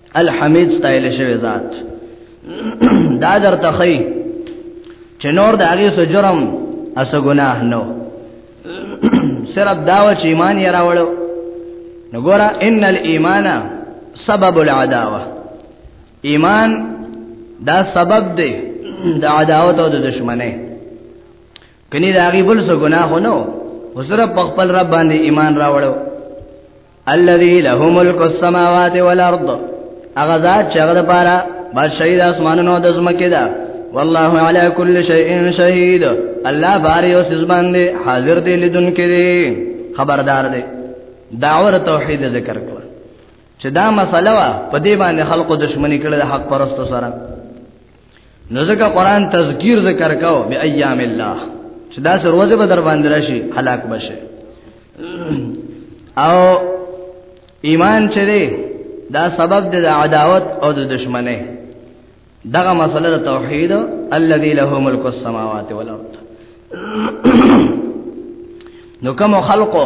الحمید ستایل شوی ذات دا درته خی چې نور د هغه سو جرم اسو ګناه نو صرف داو چې ایمان یې راوړو نو ګوره ان الايمان سبب العداوه ایمان دا سبب دی د عداوت او د دشمنه کني دا غي بل سو ګناه نو وسره په خپل رب باندې ایمان راوړو الذي له ملک السماوات والارض هغه ذات چې هغه لپاره بادشاہي د اسمانونو د زمکه ده والله على كل شيء شهيد الله باري او سز باندې حاضر دی لیدون کې دی خبردار دی داور توحید ذکر کړ چې دا مسله وا په دې باندې خلقو دښمنی کړل حق پرستو سره نو ځکه قران تذکیر ذکر کاو بی ایام الله چې دا سر وځه به در باندې راشي هلاک بشه او ایمان چې دی دا سبب دی د عداوت او د دشمنه دغه مسله د توحید الذی له ملک السماوات والارض نو کوم خلقو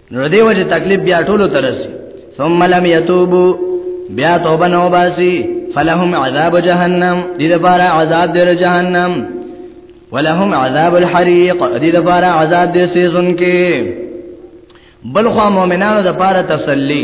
نو دی وجه تکلیف بیا ټولو ترسي ثم لم يتوبوا بیا توبه نو باسي فلهم عذاب جهنم دې لپاره عذاب در جهنم ولهم عذاب الحريق دې لپاره عذاب دې سيزن کې بلخوا مؤمنانو لپاره تسلی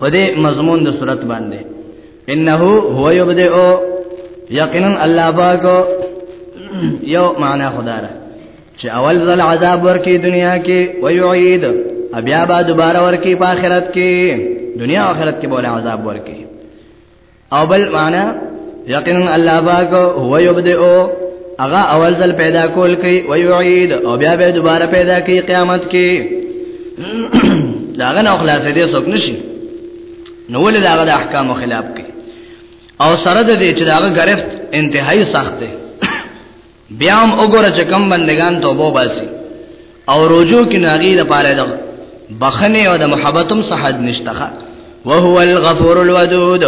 په دې مضمون د صورت باندې انه هو یبدئ یقینا الله پاک یو معنا خداره چې اول ځل عذاب ورکی دنیا کې ويعيد بیا به دوباره ورکی په آخرت کې دنیا او آخرت کې بوله عذاب ورکی او بل معنا یقینا الله پاک هو یبدئ اغا اول ځل پیدا کول کوي او یعید او بیا به دوباره پیدا کوي قیامت کې داغه نو خلاصې دې څوک نشي نو ولې داغه د احکام خلاف کوي او سره د دې چې داغه گرفت انتهایی سخت دی بیا هم وګوره چې کم بندگان توبه باسي او رجوع کې ناغي د پاره ده بخنه او د محبتم صحت نشته وهو الغفور الودود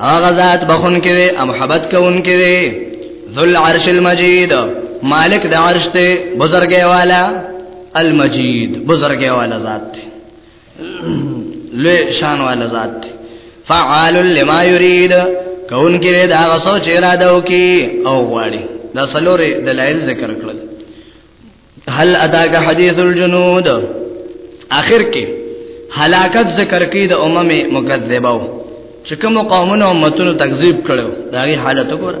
هغه ذات بخون کې او محبت کوون کې ذل عرش المجید مالک د عرش ته بزرګي والا المجید بزرګي والا ذات لوی شان والا ذات فعال لما يريد کون کې دا غسو چې را دو کې او غواړي دا سلورې دلایل ذکر کړل هل اداګ حدیث الجنود اخر کې هلاکت ذکر کې د امم مکذبو چې کوم قومونو امتونو تکذیب کړو دا غي حالت وګوره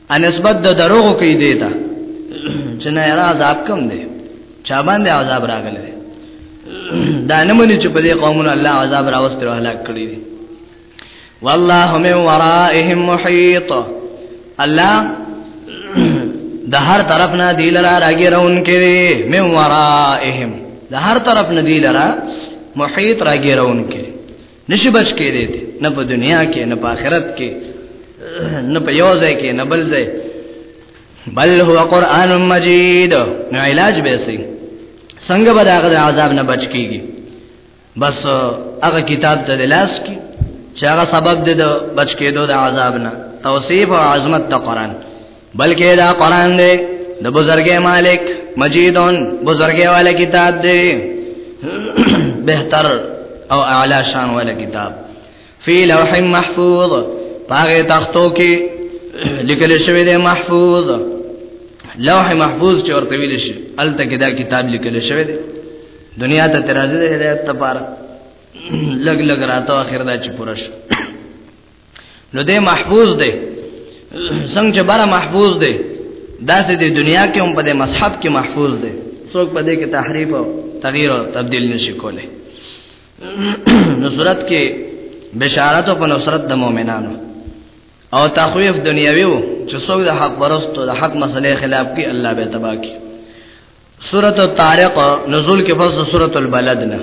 انسبت د دروغ کوي دیتا چې نه را عذاب کم دی چا باندې عذاب راغلی دا نه مونږ چې په دې قومونو الله عذاب راوستر او هلاک کړی دی والله من ورائهم محيط الله د هر طرف نه دی لرا راګیرون کې من ورائهم د هر طرف نه دی لرا محيط راګیرون کې نشي بچ کې دي نه په دنیا کې نه په آخرت کې نه په یو ځای کې نه بل ځای بل هو قران مجید نو علاج به سي څنګه به داغه عذاب نه بچ کیږي بس هغه کتاب ته لاس کی چې هغه سبب دی د بچ کېدو د عذاب نه توصیف او عظمت د قران بلکې دا قران دی د بزرګې مالک مجیدون بزرګې والے کتاب دی بهتر او اعلی شان والے کتاب فی لوح محفوظ پاغه تختو کې لیکل شوی دی محفوظ لوح محفوظ چې ورته ویل شي الته کې دا کتاب لیکل شوی دی دنیا ته ترازه ده هدایت لپاره لګ لګ راته اخر دا چې پرش نو دې محفوظ دی څنګه چې بار محفوظ دی دا سه د دنیا کې هم په دې مصحف کې محفوظ دی څوک په دې کې تحریف او تغییر او تبديل نشي کولای نو صورت کې بشارت او نصرت د مؤمنانو او تخویف دنیوي چې څوک د حق ورستو د حق مسلې خلاف کې الله به تباہ کوي سورۃ الطارق نزول کې فصل سورۃ البلد نه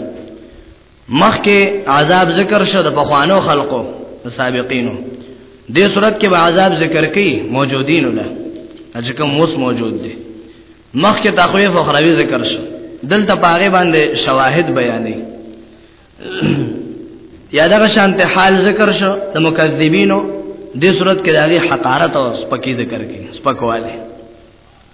مخ کې عذاب ذکر شو د پخوانو خلقو سابقینو دې صورت کې به عذاب ذکر کړي موجودین ولا چې کوم موس موجود دي مخ کې تخویف او خروی ذکر شو دلته پاره باندې شواهد بیانې یا دغه شانت حال ذکر شو د مکذبینو دې صورت کې دغه حقارت او سپکی ذکر کړي سپکواله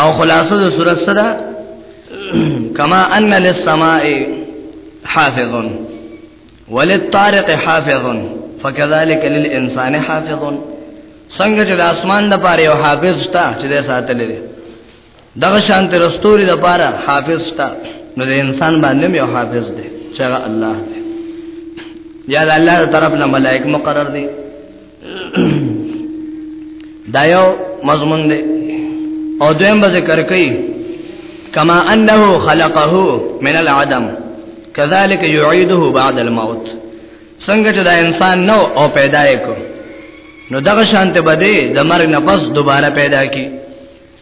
او خلاصه د سورۃ سره کما ان للسماء حافظ وللطارق حافظ فكذلك للانسان حافظ څنګه چې د اسمان د پاره یو حافظ شته چې د ساتل دي دغه شان تر استوري د پاره حافظ شته نو د انسان باندې یو حافظ دی چې الله دی یا د الله تر طرف نه ملائک مقرر دي دا یو مضمون دی او دویم به ذکر کوي کما انه خلقه من العدم كذلك يعيده بعد الموت څنګه چې دا انسان نو او پیدا کو نو دغه شانته بده د مرګ نه پس دوباره پیدا کی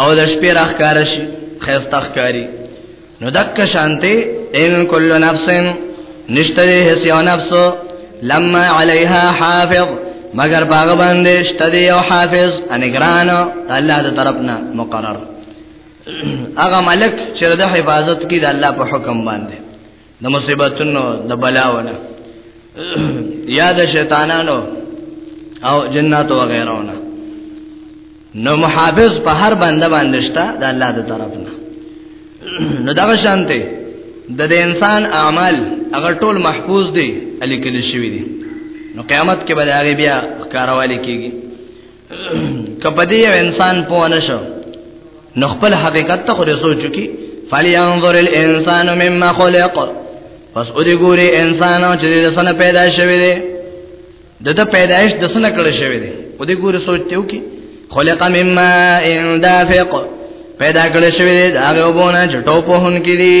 او د شپې راخکار شي خيسته ښکاری نو دک شانته ان کل نفس نشته هیڅ یو نفس لما علیها حافظ مگر باغ باندې شته یو حافظ انګران الله د طرفنا مقرر هغه ملک چې د حفاظت کې د الله په حکم باندې د مصیبتونو د بلاونه یا د شیطانانو او جناتو وغیرهونه نو محافظ په هر بنده باندې شته د الله د طرف نه نو دا شانته د د انسان اعمال هغه ټول محفوظ دي الیکل شوی دي نو قیامت کې به هغه بیا ښکارواله کیږي کپدی یو انسان پوه نشو نو خپل حقیقت ته خو سوچو کی فلینظر الانسان مما خلق پس او دی ګوري انسان چې د سن پیدا شوی دی دته پیدایش د سن کړه شوی دی او دی ګوري سوچتیو کی خلق مما ان دافق پیدا کړه شوی دی دا وبونه چټو په هون کې دی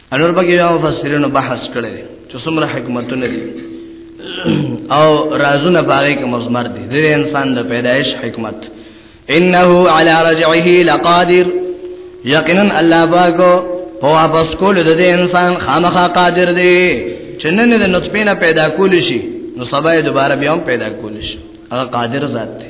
انور پکې یو فسرینو بحث کړي چې څومره حکمتونه دي او رازونه باغې کې مزمر دي د انسان د پیدایش حکمت انه علی رجعه لقادر یقینا الله پاک په واپس کول د دې انسان خامخا قادر دی چې نن د نطفه نه پیدا کول شي نو سبا یې دوباره بیا هم پیدا کول شي هغه قادر ذات دی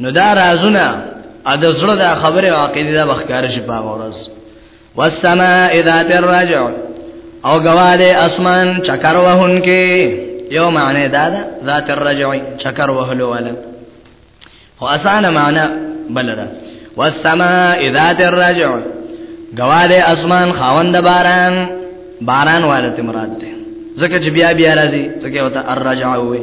نو دا رازونه ا د زړه دا خبره واقع دي دا بخکار شي په ورځ والسماء ذات الرجع او غواده اسمان چکر وهن کې یو معنی دا ده ذات الرجع چکر وهلو ولا خو اسانه معنی بلره والسماء ذات الرجع غواده اسمان خاوند باران باران والته مراد ده زکه چې بیا بیا راځي زکه وته الرجع وي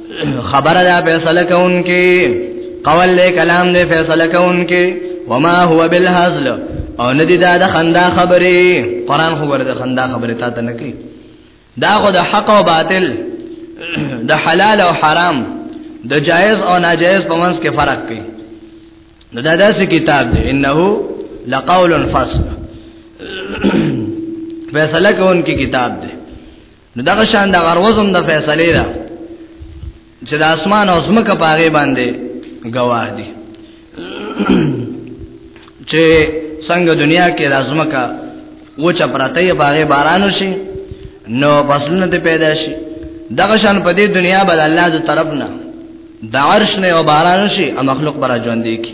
خبر دا فیصله کوونکې قول له کلام دې فیصله کوونکې وما هو بالهزل او ندی دا د خندا خبرې قران خو ورته خندا خبرې تا ته نه کوي دا خو د حق او باطل د حلال او حرام د جائز او ناجائز په منځ کې فرق کوي نو دا داسې کتاب دی انه لقول فصل فیصله کوونکې کتاب دی نو دغه شان د غروزم د فیصله ده چې د اسمان او زمکه په هغه باندې گواه دي چې څنګه دنیا کې د زمکه و چا پرته یې باغې بارانو شي نو فصلونه ته پیدا شي دغه شان په دې دنیا بل الله ز طرف نه د عرش نه او بارانو شي او مخلوق برا ژوند دي کی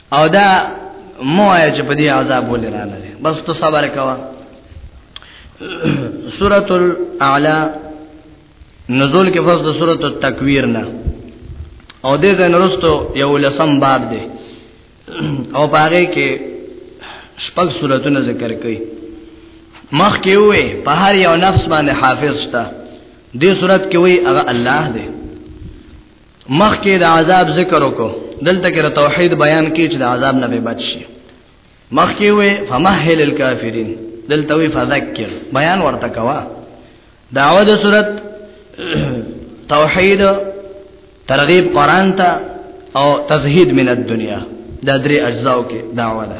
او دا مو آیا چې په دې عذاب ولې رااله بس ته صبر کوا سورۃ الاعلى نزول کې فصل د سورۃ التکویر نه او دې ځای نرستو یو لسم باب دی او پاره کې شپږ سوراتونه ذکر کړي مخ کې وې په هر یو نفس باندې حافظ شته دې صورت کې وې هغه الله دی مخ کې د عذاب ذکر وکړو دلته کې توحید بیان کې چې د عذاب نه به بچ شي مخ کې وې فمهل الکافرین دلته وې فذکر بیان ورته کوا داوود صورت توحید ترغیب قران ته او تزهید من الدنیا دا درې اجزاو کې داوا ده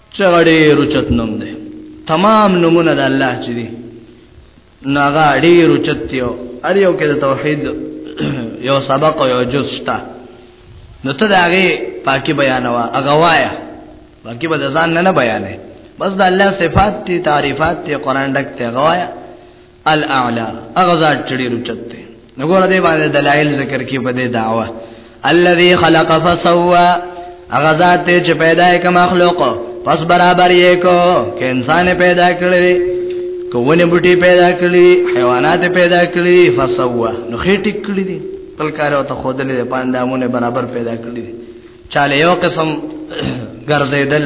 چغړې رچت نوم دی تمام نمونه د الله چې دی ناغا ډیر رچت یو ار یو کې د توحید یو سبق او یو جز شته نو ته دا غي پاکي بیانوا هغه وایا باقي به ځان نه نه بیانې بس د الله صفات تی تعریفات تی قران ډک ته غوایا الاعلى هغه ذات چې ډېر اوچت دی نو ګوره دې باندې دلایل ذکر کې په دې دعوه الذي خلق فسوى هغه ذات چې پیدا کړ مخلوق پس برابر یې کو کې انسان پیدا کړی کوونه بوټي پیدا کړی حیوانات پیدا کړی فسوى نو خېټی کړی دي خپل کار او ته خودلې پاندامونه برابر پیدا کړی چاله یو قسم ګرځیدل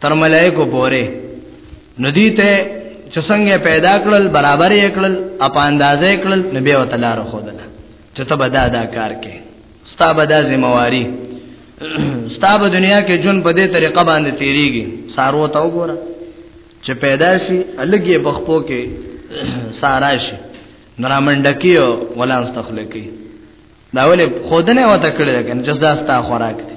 تر ملائکو پوره ندی ته چې څنګه پیدا کړل برابر یې کړل اپ اندازې کړل نبی وتعالى رخودل چې ته بدا دا کار کې ستا بدا ذمہواری ستا په دنیا کې جون په دې طریقه باندې تیریږي سارو ته وګوره چې پیدا شي الګي بخپو کې سارا شي نرامندکیو ولانس تخلقي دا ولې خودنه وته کړل کنه چې دا ستا خوراک دی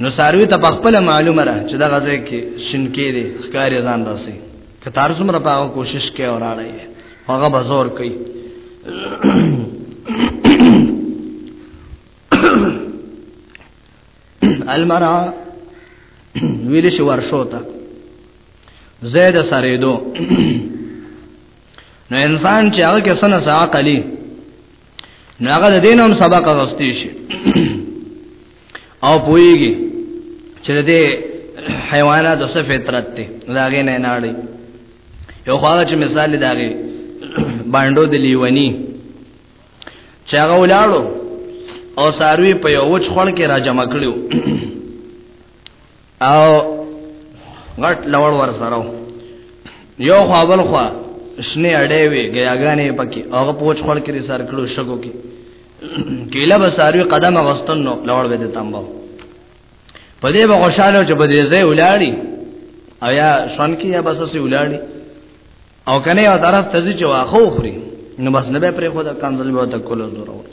نو ساروی ته خپل معلومه را چې دا غزه کې شینکې دي ښکاری ځان راسي که تار څومره پاغه کوشش کوي او راړی هغه بازور کوي المرا ویل شي ورشو ته زید سره دو نو انسان چې هغه کې سن ساقلی نو هغه د دین هم سبق غوستي شي او پويږي چې د حیوانات څه فطرت ته لاګې نه ناړي یو خواږه چې مثال داږي باندې د لیونی چې هغه ولاړو او ساروی په یو وچ خړ کې را جمع کړو او غټ لوړ ور سره یو خوا بل خوا شنه اړې وي ګیاګانې پکې هغه پوچ خړ کړي سر کړو شګو کې کله به ساروی قدم غستن نو لوړ به تمبو په دې به خوشاله چې په دې ځای ولاړی او یا شون کې یا بس سي ولاړی او کنه یو طرف ته چې واخو خوري نو بس نه به پرې خو دا کاندل به تکول ضرورت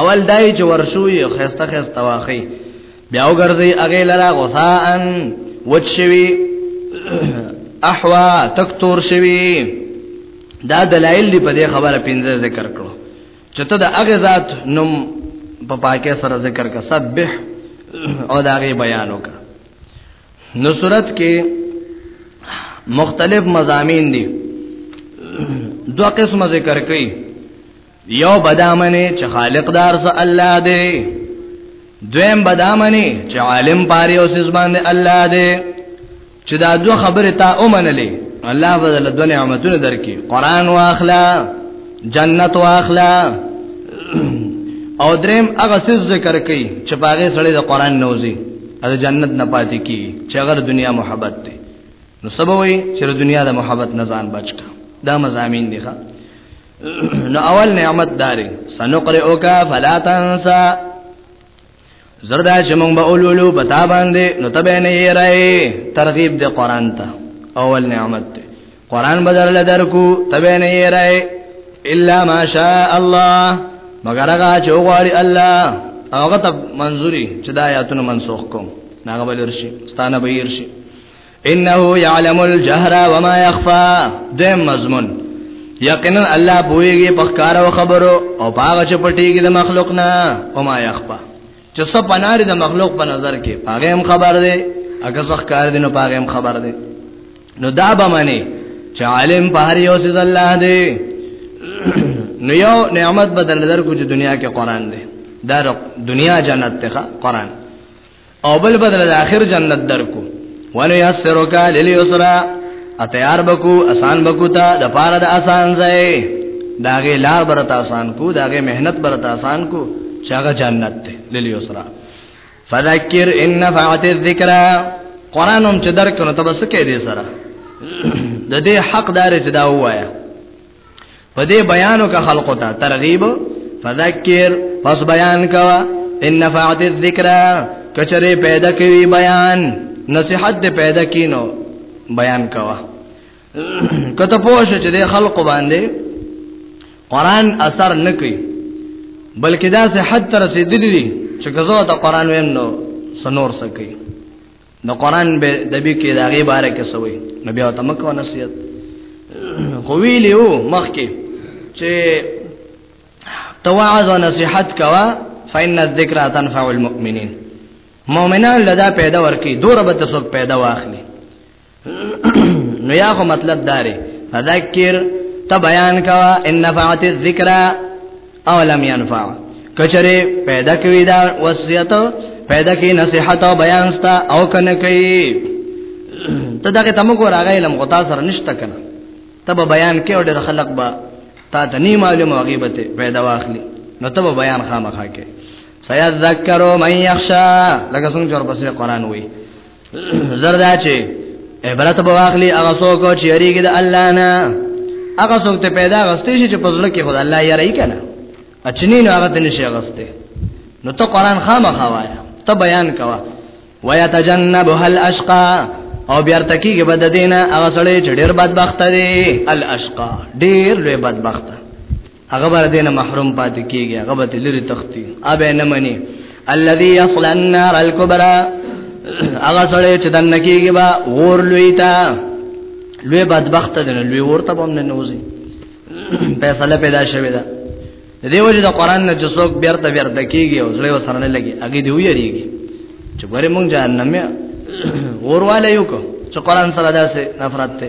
اول دای چې ورشوي خسته خسته واخی بیا وګرځي اغه لرا غثاءن وچوي احوا تکتور شوي دا دلایل دی په دې خبره پینځه ذکر کړو چې ته د اغه ذات نوم په پاکه سره ذکر کا سبح او دا غي بیان وکړه نو صورت کې مختلف مزامین دي دوه قسمه ذکر کړي یو بدامنه چې خالق دار ز الله دی دویم بدامنه چې عالم پاره او سز باندې الله دی چې دا دوه خبره تا اومنلې الله بدل د نعمتونو درکې قران واخلا جنت واخلا او دریم هغه سز ذکر کوي چې پاره سره د قران نوځي د جنت نه پاتې کی چې هغه دنیا محبت دی نو سبوي چې د دنیا د محبت نه ځان بچ کا دا مزامین دي ښا نو اول نعمت داري سنقرئوک فلا تنسا زردا چې مونږ به اولولو پتا باندې نو تبه نه یې راي ترغیب د قران ته اول نعمت دی قران بدل درکو تبه نه یې راي الا ماشاء الله مگر هغه چې وغواړي الله هغه ته منظوري چې دا آیاتونه منسوخ کوم ناغه بلرشي ستانه بهیر شي انه يعلم الجهر وما يخفى دیم مضمون یقینا الله پويږي په کار او خبرو او باغ چې پټيږي د مخلوق نه او ما يخفى چې څه پناري د مخلوق په نظر کې هغه هم خبر دی هغه څه کار دی نو هغه هم خبر دی نو دا به معنی چې عالم په هر یو څه الله دی نو یو نعمت بدل نظر کو چې دنیا کې قران دی دا دنیا جنت ته قران او بل بدل د اخر جنت درکو ولو یسرک للیسرا اتیار بکو آسان بکو تا د پاره د آسان ځای داغه لار برت آسان کو داغه مهنت برت آسان کو چاغه جنت ته للیسرا فذکر ان نفعت الذکر قرانم چې درکنه تبسکه دې سره د دې حق دار چې دا وایا په دې بیانو کا خلقو ته ترغیب فذکر پس بیان کا ان نفعت الذکر کچره پیدا کوي بیان نصیحت دې پیدا کینو بیان کا کته پوه شو چې د خلقو باندې قران اثر نه کوي بلکې دا صحت تر رسیدلی چې کزو ته قران ویم نو سنور سکی نو قران به د به کې داغه باره کې سوې نبي او تمکو نصیحت خو ویلو مخکې چې تواعظ او نصيحت کوا فإن الذکر تنفع المؤمنین مؤمنان لدا پیدا ورکی دور به تاسو پیدا واخلي نو یا خو مطلب داري فذکر ته بیان کوا ان نفعت الذکر او لم ينفع کچره پیدا کوي دا وصیت پیدا کوي نصيحت او بیان ستا او کنه کوي ته دغه تم کو راغی لم غتا سره نشته کنه تب بیان کې او د خلق با تا ته نی معلومه غیبت پیدا واخلي نو تب بیان خامخا کې سيذكروا من يخشى لکه څنګه چې ورپسې قران وایي زردا چې عبرت به واخلي هغه څوک چې یریږي د الله نه هغه څوک ته پیدا غستې شي چې په ځل کې خدای الله یری کنه اچنی نو هغه تنه شي غستې نو ته قران خامخا وایا ته بیان کوا ويتجنبها الاشقى او بیا تکیږي بد دینه هغه سړی چې ډیر بدبخت دی الاشقا ډیر لوی بدبخت هغه بر دین محروم پات کیږي هغه به لری تختی ابه نه منی الذي يصل النار الكبرى هغه سره چې دنه کیږي با ور لوی تا لوی بدبخت دي لوی ورته بم نه نوځي فیصله پیدا شوه دا دیو چې د قران نه جسوک بیرته بیرته کیږي او زړه وسره نه لګي هغه دی ویریږي چې ګوره مونږ جهنم ورواله یو کو چې قران سره داسې نفرت ته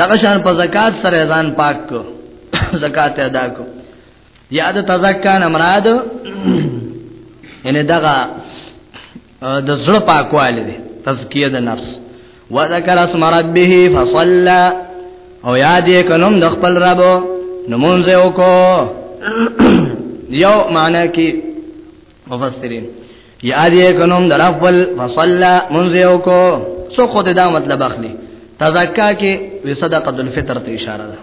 دغه شان په زکات سره ځان پاک کو زکات ادا کو یاد تزکان امراد ان دغه د زړه پاکوالی دی تزکیه د نفس وذکر اسم ربه فصلى او یاد یې کنوم د خپل رب نمونځ وکړو یو معنی کې مفسرین یاد یې کنوم در خپل فصلا منځو کو سو خو دې دا مطلب اخلي تزکا کې وی صدقه الفطر ته اشاره ده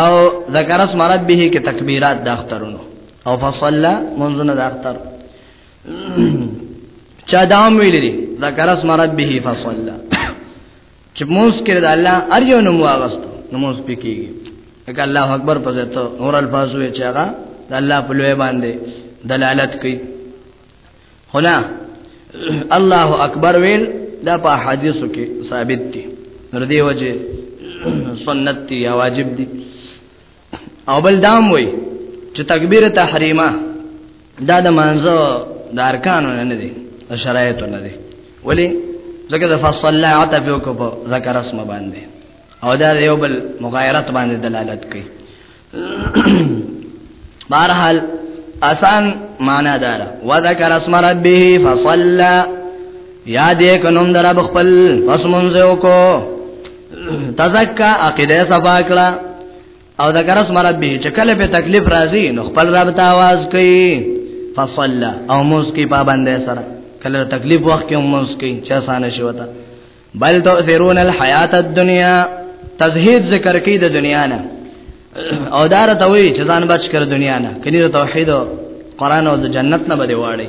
او ذکر اسم ربه کې تکبیرات د اخترونو او فصلا منځونه د اختر چا دام ویلې ذکر اسم ربه فصلا چې موږ کې د الله ار یو نوم واغست نو موږ پکېږي اګه الله اکبر په ځای ته اور الفاظ وی چې هغه د الله په لوی باندې دلالت کوي خلا الله اکبر ویل دا په حدیثو کې ثابت دي نور دی وجه سنت دی واجب دی او بل دام وای چې تکبیر تحریمه دا د منځو د ارکانو نه دي شرایط نه دي ولی ځکه د فصلا عتبو کو په ذکر اسم باندې او دا یو بل مغایرت باندې دلالت کوي بهرحال آسان معنا دار وذکر اسم ربه فصلا یاد کنم در خپل پس منځو کو تزکا عقیده صفا کړه او د کرس مربي چې کله په تکلیف راځي نو خپل رب ته आवाज کوي فصلى او موس کی پابندې سره کله تکلیف وخت کې موس کی چې آسان شي وتا بل تؤثرون الحیات الدنیا تزهید ذکر کی د دنیا نه او دار ته وی چې ځان بچ کړ دنیا نه کله توحید قرآن او د جنت نه بده واړي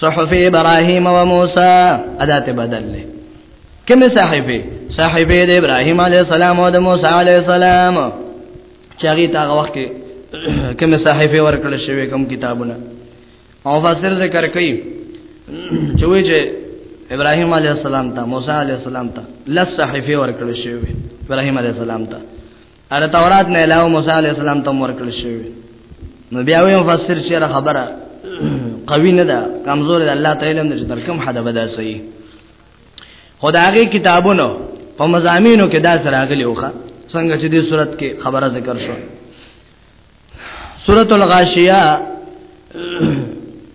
صحف ابراهيم و موسی اداته بدل لې کومه صحیفه صحیفه د ابراهيم عليه السلام او د موسی عليه السلام چاغي تا وخت کې کومه صحیفه ورکړل شوی کوم کتابونه او فسر ذکر کوي چې وی چې ابراهيم عليه السلام ته موسی عليه السلام ته لس صحیفه ورکړل شوی ابراهيم عليه السلام ته اره تورات نه علاوه موسی علی السلام ته ورکړل شوی نو بیا ویم فسر چې خبره قوی نه ده کمزور ده الله تعالی هم چې تر کوم حد بدا صحیح خدایي کتابونو په مزامینو کې دا سره غلی وخه څنګه چې دې صورت کې خبره ذکر شو سورۃ الغاشیہ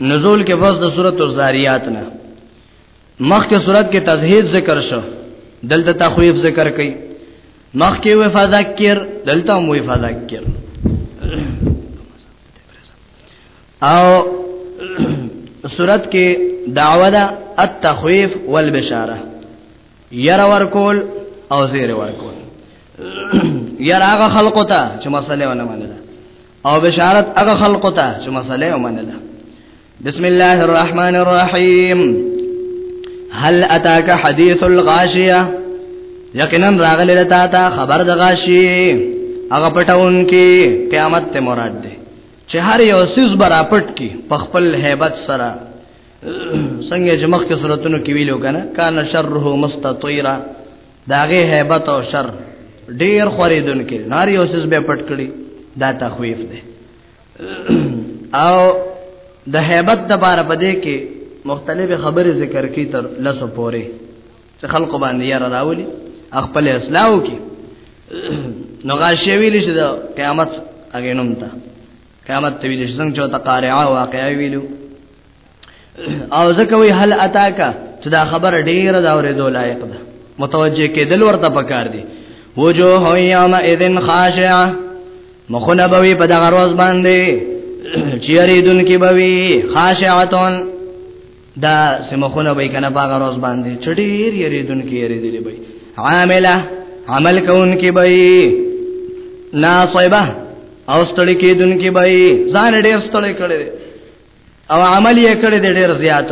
نزول کې فز د سورۃ الزاریات نه مخکې صورت کې تزهید ذکر شو دلته تخویف ذکر کړي مخکې و فذکر دلته مو فذکر او صورت کې دعوه ده التخويف والبشاره ير ورکول او زیر ورکول ير هغه خلق ته چې مسله ونه منله او بشارت هغه خلق ته چې مسله ومنله بسم الله الرحمن الرحیم هل اتاک حدیث الغاشیه یقینا راغلی لتا تا خبر د غاشی هغه پټون کې قیامت ته مراد ده چې هر یو سیس برا پټ کی په خپل hebat سره څنګه چې مخکې صورتونو کې ویلو کنه کان شره مستطیرا داغه hebat او شر ډیر خوریدون کې ناری اوسس به پټ کړي دا تخویف ده او د hebat د بار په دې کې مختلف خبرې ذکر کی تر لسو پورې چې خلق باندې یې راولي خپل اسلام کې نو غاشي ویل شي د قیامت هغه نوم ته قیامت ته ویل شي څنګه چې تقارعه واقعي ویلو او ځکه وی هل اتاکا چې دا خبر ډیره دا اورېدو لایق ده متوجه کېدل ورته پکار دي وجوه یوم اذن خاشعه مخونه بوي په دغه ورځ باندې چیرې دن کې بوي خاشعتون دا سمخونه به کنه په هغه ورځ باندې چډیر یری دن کې یری دی به عامله عمل کون کې به ناصبه او ستړي کې دن کې به ځان ډیر ستړي کړي او عمل یې کړی دی ډیر زیات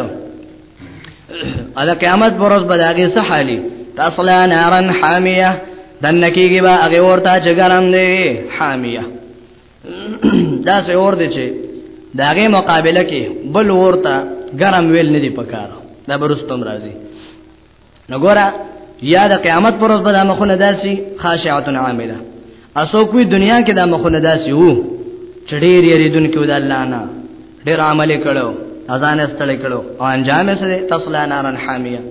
ا د قیامت پر ورځ به داګه څه حالي تصلا نارن حامیه دنه کېږي به هغه ورته چې ګرم دی حامیه دا څه اور دی چې داګه مقابله کې بل ورته ګرم ویل نه دی پکار دا برستم راځي نو ګوره یا د قیامت پر ورځ به د مخونه داسي خاشعات عامله اسو کوی دنیا کې د مخونه داسي وو چډیر یری دن کې د الله نه ډیر عمل کړو اذان استل کړو او انجام یې سره تصلا نارن حامیه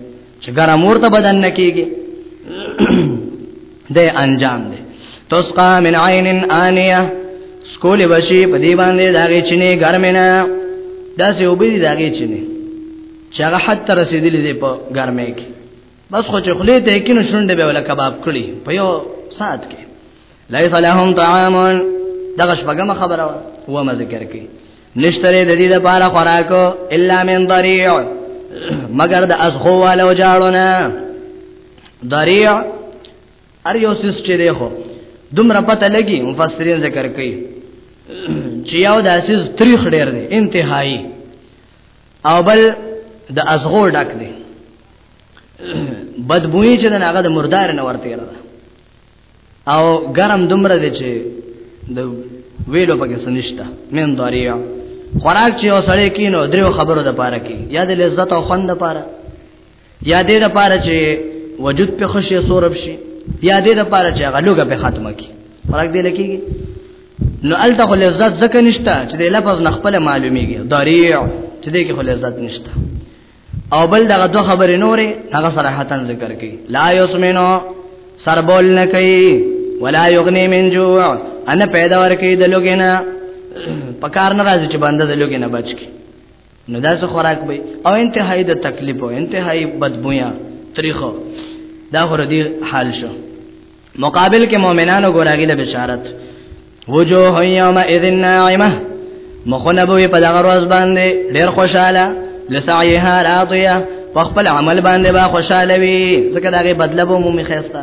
چې ګرم ورته بدن نه کیږي د انجام دی تسقا من عین انیه سکول بشی په دی باندې داږي چینه ګرمنه داسې وبې داږي چینه چې هغه حتی رسیدلی دی په ګرمه کې بس خو چې خلې ته کې نو شونډه به ولا کباب کړی په یو سات کې لای صلاحهم طعام دغه شپګه خبره و ما ذکر کې نشتره د دې لپاره خوراک الا من ضريع مگر د اسخو والو جاړونه ضريع ار یو سیس چې دی خو دومره پته لګي مفسرین ذکر کوي چې یو د اساس تاریخ ډیر دی انتهایی او بل د ازغو ډک دی بدبوئی چې نه هغه د مردار نه ورته را او ګرم دومره دی چې د ویلو پکې سنشتہ من داریا خوراک چې اوسړې کینو درو خبرو د پاره کې یا د لذت او خوند د پاره یا دې د پاره چې وجود په خوشي سورب شي یا دې د پاره چې غلوګه په ختمه کی فرق دی لکېږي نو الته خو لذت ځکه نشته چې د لفظ نه خپل معلومیږي ضریع چې دې کې خو لذت نشته او بل دغه دوه خبرې نورې هغه صراحتا ذکر کړي لا یسمنو سربول نه کوي ولا یغنی من جوع ان پیدا ورکې د لوګینا پکار ناراض چې باندې د لوګینا بچ کی نو دا څه خوراک به او انتهایی د تکلیف او انتهایی بدبویا تریخو دا غور دی حال شو مقابل کې مؤمنانو ګوراګی له بشارت وجوه یوم اذن ناعمه مخونه به په دغه ورځ باندې ډیر خوشاله لسعیها راضیه په خپل عمل باندې با خوشاله وي ځکه داګه بدله به مومي خسته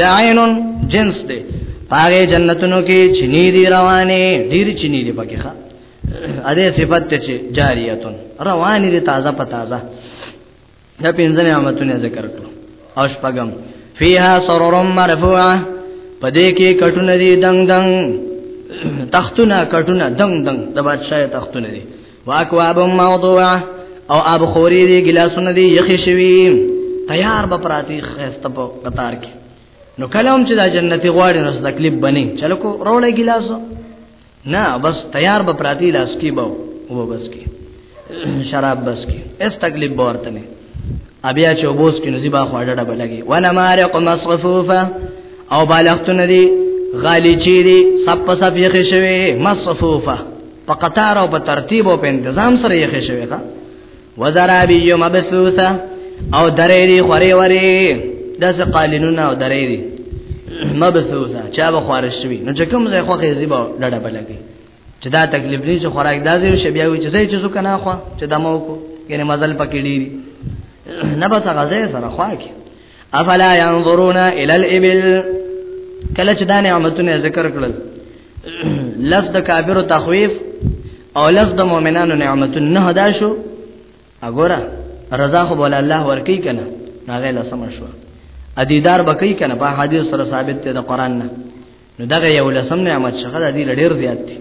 یا عین جنس دی پاره جنتونو کې چنی دی روانه ډیر چنی دی پکې ښا ا دې صفات ته چې جاریتون روانه دي تازه په تازه دا پنځه نعمتونه ذکر کړو او شپږم فیها سرور مرفوعه پدې کې کټونه دي دنګ دنګ تختونه کټونه دنګ دنګ د بادشاہ تختونه دي واکواب موضوع او اب خوري دي ګلاسونه دي یخي شوي تیار به پراتی خسته په قطار کې نو کلام چې دا جنتی غواړي نو تکلیف بني چلو کو روړې ګلاسو نه بس تیار به پراتی لاس کې به و بس کې شراب بس کې اس تکلیف به ورته نه بیا چې وبوس کې نزي با خواړه ډبه لګي وانا مارق مصفوفه او بالغتون دي غالي چي دي سب په سب یې شوي مصفوفه په قطار او په ترتیب او په تنظیم سره یې ښه شوی ښا وزرابی مبسوسه او درې دی خوري وري داس قالینونه او درې دی مبسوسه چا به خارج شوی نو چې کوم ځای خوخه زیبا ډډه بلګي چې دا تکلیف دی چې خوراک دازې شي بیا وي چې ځای چې څوک نه خو چې دمو کو یعنی مزل پکې ډیری نه به څنګه ځای سره خواږي افلا ينظرون الى الابل کله چې دا نعمتونه ذکر کړل لفظ د کافرو تخويف او لفظ د مؤمنانو نعمتونه نه ادا شو وګوره رضا خو بوله الله ورکی کنه هغه لا سم شو ادیدار بکی کنه په حدیث سره ثابت دی د قران نه نو دغه یو لسم نعمت شغه د دې لړیر زیات دی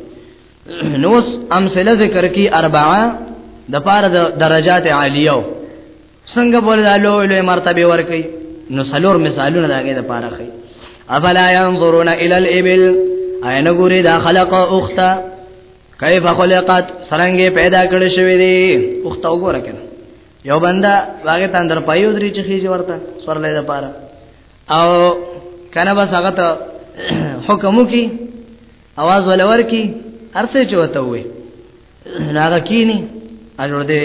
نو امثله ذکر کی اربعه د پاره د درجات عالیو څنګه بوله دا لوی لوی مرتبه ورکي نو سلور مثالونه داګه د پاره خي افلا ينظرون الى الابل اينه ګوري دا خلق اخته کیف خلقت سرنګي پیدا کړی شوی دی اخته وګوره کنه یو بندا واګه تندر پایو دري چې خيږي ورته سورلې د پاره او کنه بس هغه ته حکم وکي आवाज ولور کی ارسه چوته وي ناغه کینی اجر دې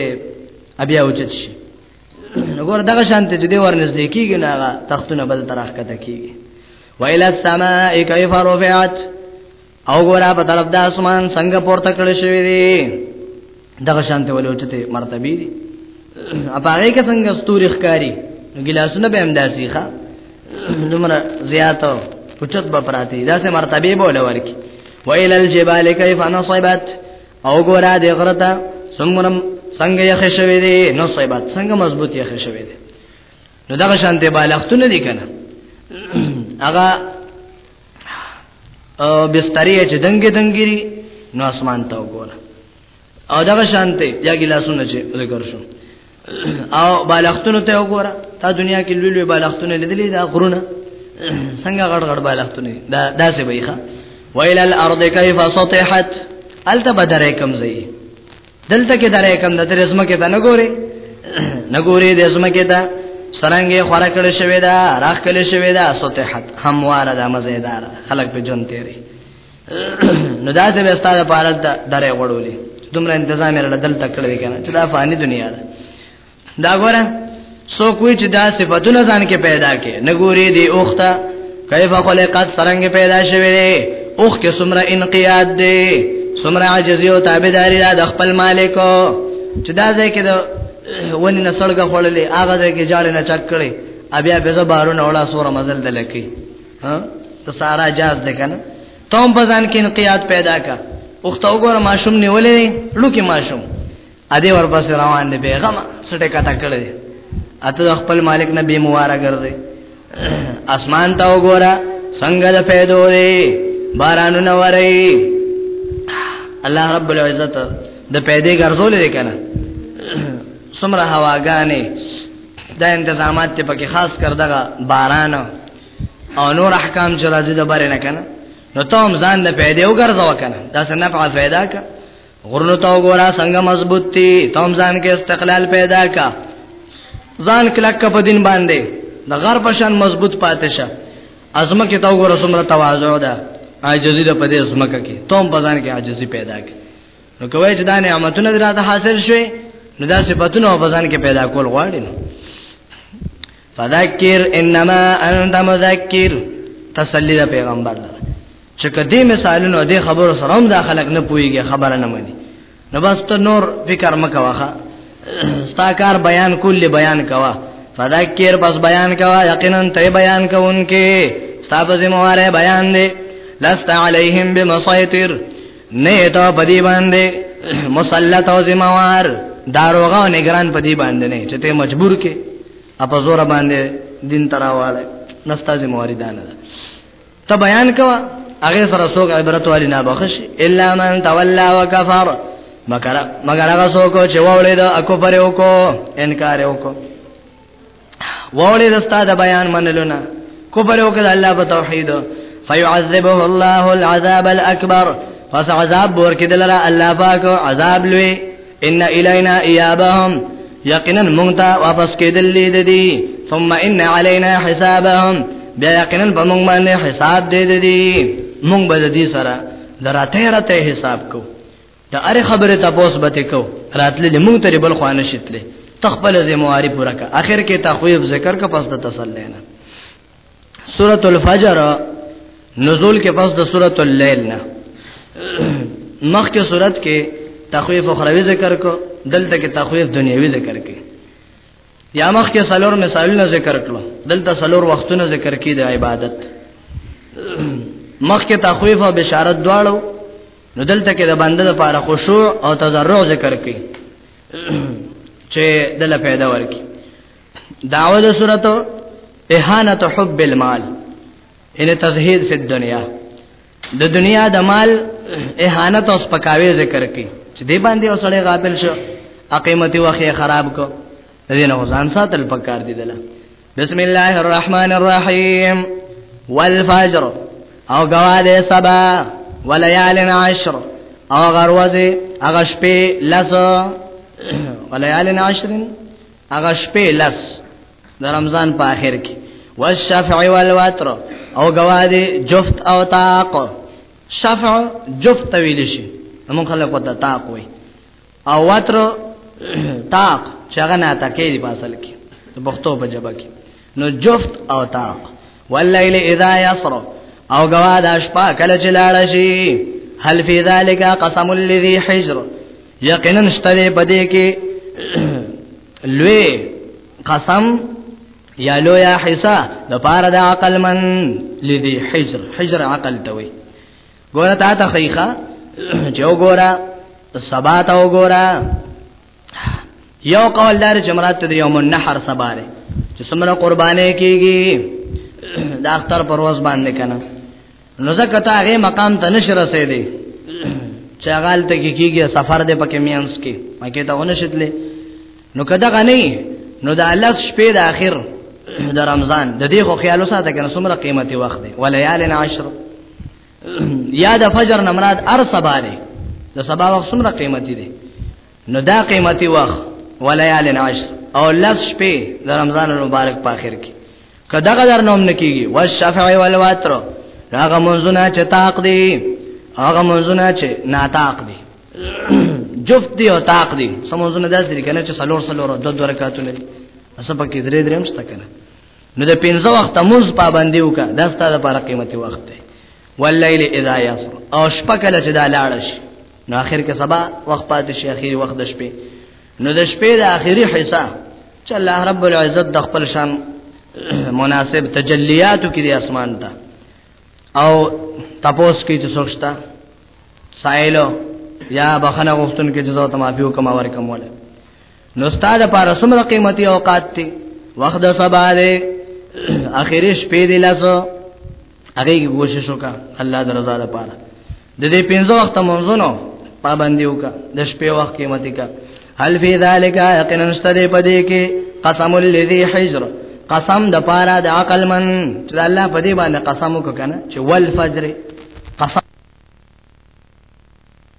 ابیا اوچت شي وګور دغه شانته چې دې ورنږدې کیږي ناغه تختونه بل طرف کته کیږي ویل السماء کیف رفعت او ګورا په طرف د اسمان څنګه پورته کړی شوی دی دغه شانته ولوچته مرتبه دي اپاره کې څنګه ستوري ښکاری ګلاسونه به هم داسي ښه دمر زیاتو پچت به پراتی دا سه مرتبه بوله ورکی ویل الجبال کیف نصبت او ګورا د غرتا څنګه څنګه یې خښوي دي نصبت څنګه مضبوط یې خښوي دي نو دا شانته بالښتونه دي کنه هغه بسترې چې دنګې دنګې نو اسمان ته وګوره او دا شانته یا ګلاسونه چې ذکر شو او بالښتونو ته وګوره تا دنیا کې لوی لوی بالښتونه لیدلې دا غرونه څنګه غړ غړ بالښتونه دا داسې به ښه ویل الارض کیف سطحت الته بدره کم زی دلته کې دره کم د ترسمه کې ته نه ګوري نه ګوري د اسمه کې ته سرنګې خورا کړې شوې ده راخ کړې شوې ده سطحت همواره د مزیدار خلک په جون تیری نو دا ته وستا په اړه درې وړولې دومره تنظیم لرل دل تکړه کنه چې دا فانی دنیا ده دا ګوره سو کوی چې دا صفاتونه ځان کې پیدا کې نګوري دی اوخته کیف خلقت سرنګ پیدا شوی دی اوخ کې سمره انقیاد دی سمره عاجزی او تابعداري د خپل مالکو چې دا ځای کې د ونی نه سړګه خړلې هغه ځای کې جاړې نه چک کړي بیا به زبارونه وړا سور مزل دلکی ها ته سارا جاز ده کنه ته هم په ځان کې انقیاد پیدا کا اوخته وګوره ماشوم نیولې لوکي ماشوم ا دې ورپسې روان دی بیغم سټه کټه کړې اته خپل مالک نه به مواره ګرځي اسمان ته وګوره څنګه د پیدو دی بارانو نه وری الله رب العزت د پیدې ګرځولې دی کنه سمره هواګانې دا انتظامات ته پکې خاص کر دغه باران او نور احکام چې راځي د بارنه کنه نو ته هم ځان له پیدا وګرځاو کنه دا څنګه په فائدہ کا غرنو ته وګوره څنګه مضبوط دي ته هم ځان کې استقلال پیدا کا ځان کلک په دین باندې د غر په شان مضبوط پاتې شه ازمه کې ته وګوره څومره تواضع ده عاجزی ده په دې ازمه کې ته هم ځان کې عاجزی پیدا کی نو کوی چې دا نعمتونه دراته حاصل شوي نو دا صفاتونه په ځان کې پیدا کول غواړي نو فذکر انما انت مذکر تسلی د پیغمبر ده چې کدی مثالونو د خبرو سره هم دا خلک نه پويږي خبره نه مانی نو بس ته نور فکر مکوخه ستا کار بیان کول بیان کوا فذکر بس بیان کوا یقینا ته بیان کوونکې ستا په ذمہواره بیان دی لست علیہم بمسیطر نه ته بدی باندې مسلط او ذمہوار داروغه نگران پدی باندې نه چې ته مجبور کې اپا زور باندې دین تراواله نستا ذمہواری دانه ده ته بیان کوا هغه سره څوک عبرت والی نه بخش الا من تولى وكفر مگر مگر هغه څوک چې وړي دا اکو پر یو کو انکار یو کو وړي د استاد بیان منلونه کو پر یو کده الله په توحید فيعذبه الله العذاب الاكبر فسعذاب ورکدل را الله پاک عذاب لوی ان الینا ایابهم یقینا مونتا واپس کېدل لید دي ثم ان علینا حسابهم بیا یقینا په مونږ باندې حساب دې دي مونږ به دې سره دراته راته حساب کو دا اره خبره تاسو به تکو راتلې دې مونږ ته بل خوانه شتلې تخپل ذمہواری پورا کا اخر کې تخویب ذکر کا پس د تسلینا سورۃ الفجر نزول کې پس د سورۃ الليل نه مخکې سورۃ کې تخویف اخروی ذکر کو دلته کې تخویف دنیوي ذکر کې یا مخ کې سلور مثالونه ذکر کړو دلته سلور وختونه ذکر کې د عبادت مخ کې تخویف او بشارت دواړو نو دلته کې د بنده لپاره خشوع او تضرع ذکر کې چې دل پیدا ورکی داوود سورته اهانت حب المال ان تزهید فی الدنیا د دنیا د مال اهانت او سپکاوی ذکر کی چې دی باندې اوسړی غافل شو اقیمتي وخی خراب کو دین او ځان ساتل پکار دی دلا بسم الله الرحمن الرحیم والفجر او گواده سبا ولیال عشر او غروزه اغشپی لس ولیال عشرین هغه شپې لس د رمضان په اخر کې والشفع والوتر او گواذي جفت او طاق شفع جفت ویل شي موږ خلک وته طاق وي او وتر طاق چې هغه نه تکې دی پاسل کې د بختو په جبا کې نو جفت او طاق والليل اذا يسر او گواذ اشپا کله چې لاړ شي هل فی ذلک قسم الذی حجر یقینا شتره بده کې لوی قسم یا لویا حصہ د پاره د عقل من لدی حجر حجر عقل توي ګوره تا ته خیخه جو ګوره سبا ته وګوره یو قول دار جمرات ته یوم النحر سباره چې سمره قربانې کیږي د اختر پرواز باندې کنه نو ځکه ته هغه مقام ته نشره سي دي چې هغه ته کیږي سفر دې پکې میانس کې مکه ته ونه شتلې نو کدا غني نو د الله شپې د اخر د رمضان د دې خو خیال وساته کنه څومره قیمتي وخت دی وليال عشر یا د فجر نه مراد ار سبا دی د سبا وخت څومره قیمتي دی نو دا قیمتي وخت وليال عشر او لس شپې د رمضان مبارک په اخر کې کدا غدار نوم نکیږي والشفع والوتر هغه منځونه چې طاق دي هغه منځونه چې ناتاق دي جفت دی او طاق دی سمونځونه داس دي کنه چې سلور سلور د دوه رکعاتونه دي اسه پکې درې درې مست کنه نو د پنځه وخت مونږ پابندي وکړه دا ستاسو لپاره قیمتي وخت دی واللیل اذا یسر او شپه کله چې دا لاړ شي نو اخر کې سبا وخت پاتې شي اخیری وخت د شپې نو د شپې د اخیری حصہ چې الله رب العزت د خپل شان مناسب تجلیاتو کې د اسمان ته او تپوس کې چې سوچتا سایلو یا بخنه غوښتون کې جزو تمافیو کما ورکم ولا نو ستاد لپاره څومره قیمتي اوقات دي وخت د سبا دی اخیری شپې دی لاسو هغه کې کوشش وکړه الله د رضا لپاره د دې پنځو وخت منځونو پابندي وکړه د شپې وخت قیمتي کا هل فی ذالک یقینا استری پدې کې قسم الذی حجر قسم د پاره د عقل من چې الله په دې باندې قسم وکړه چې والفجر قسم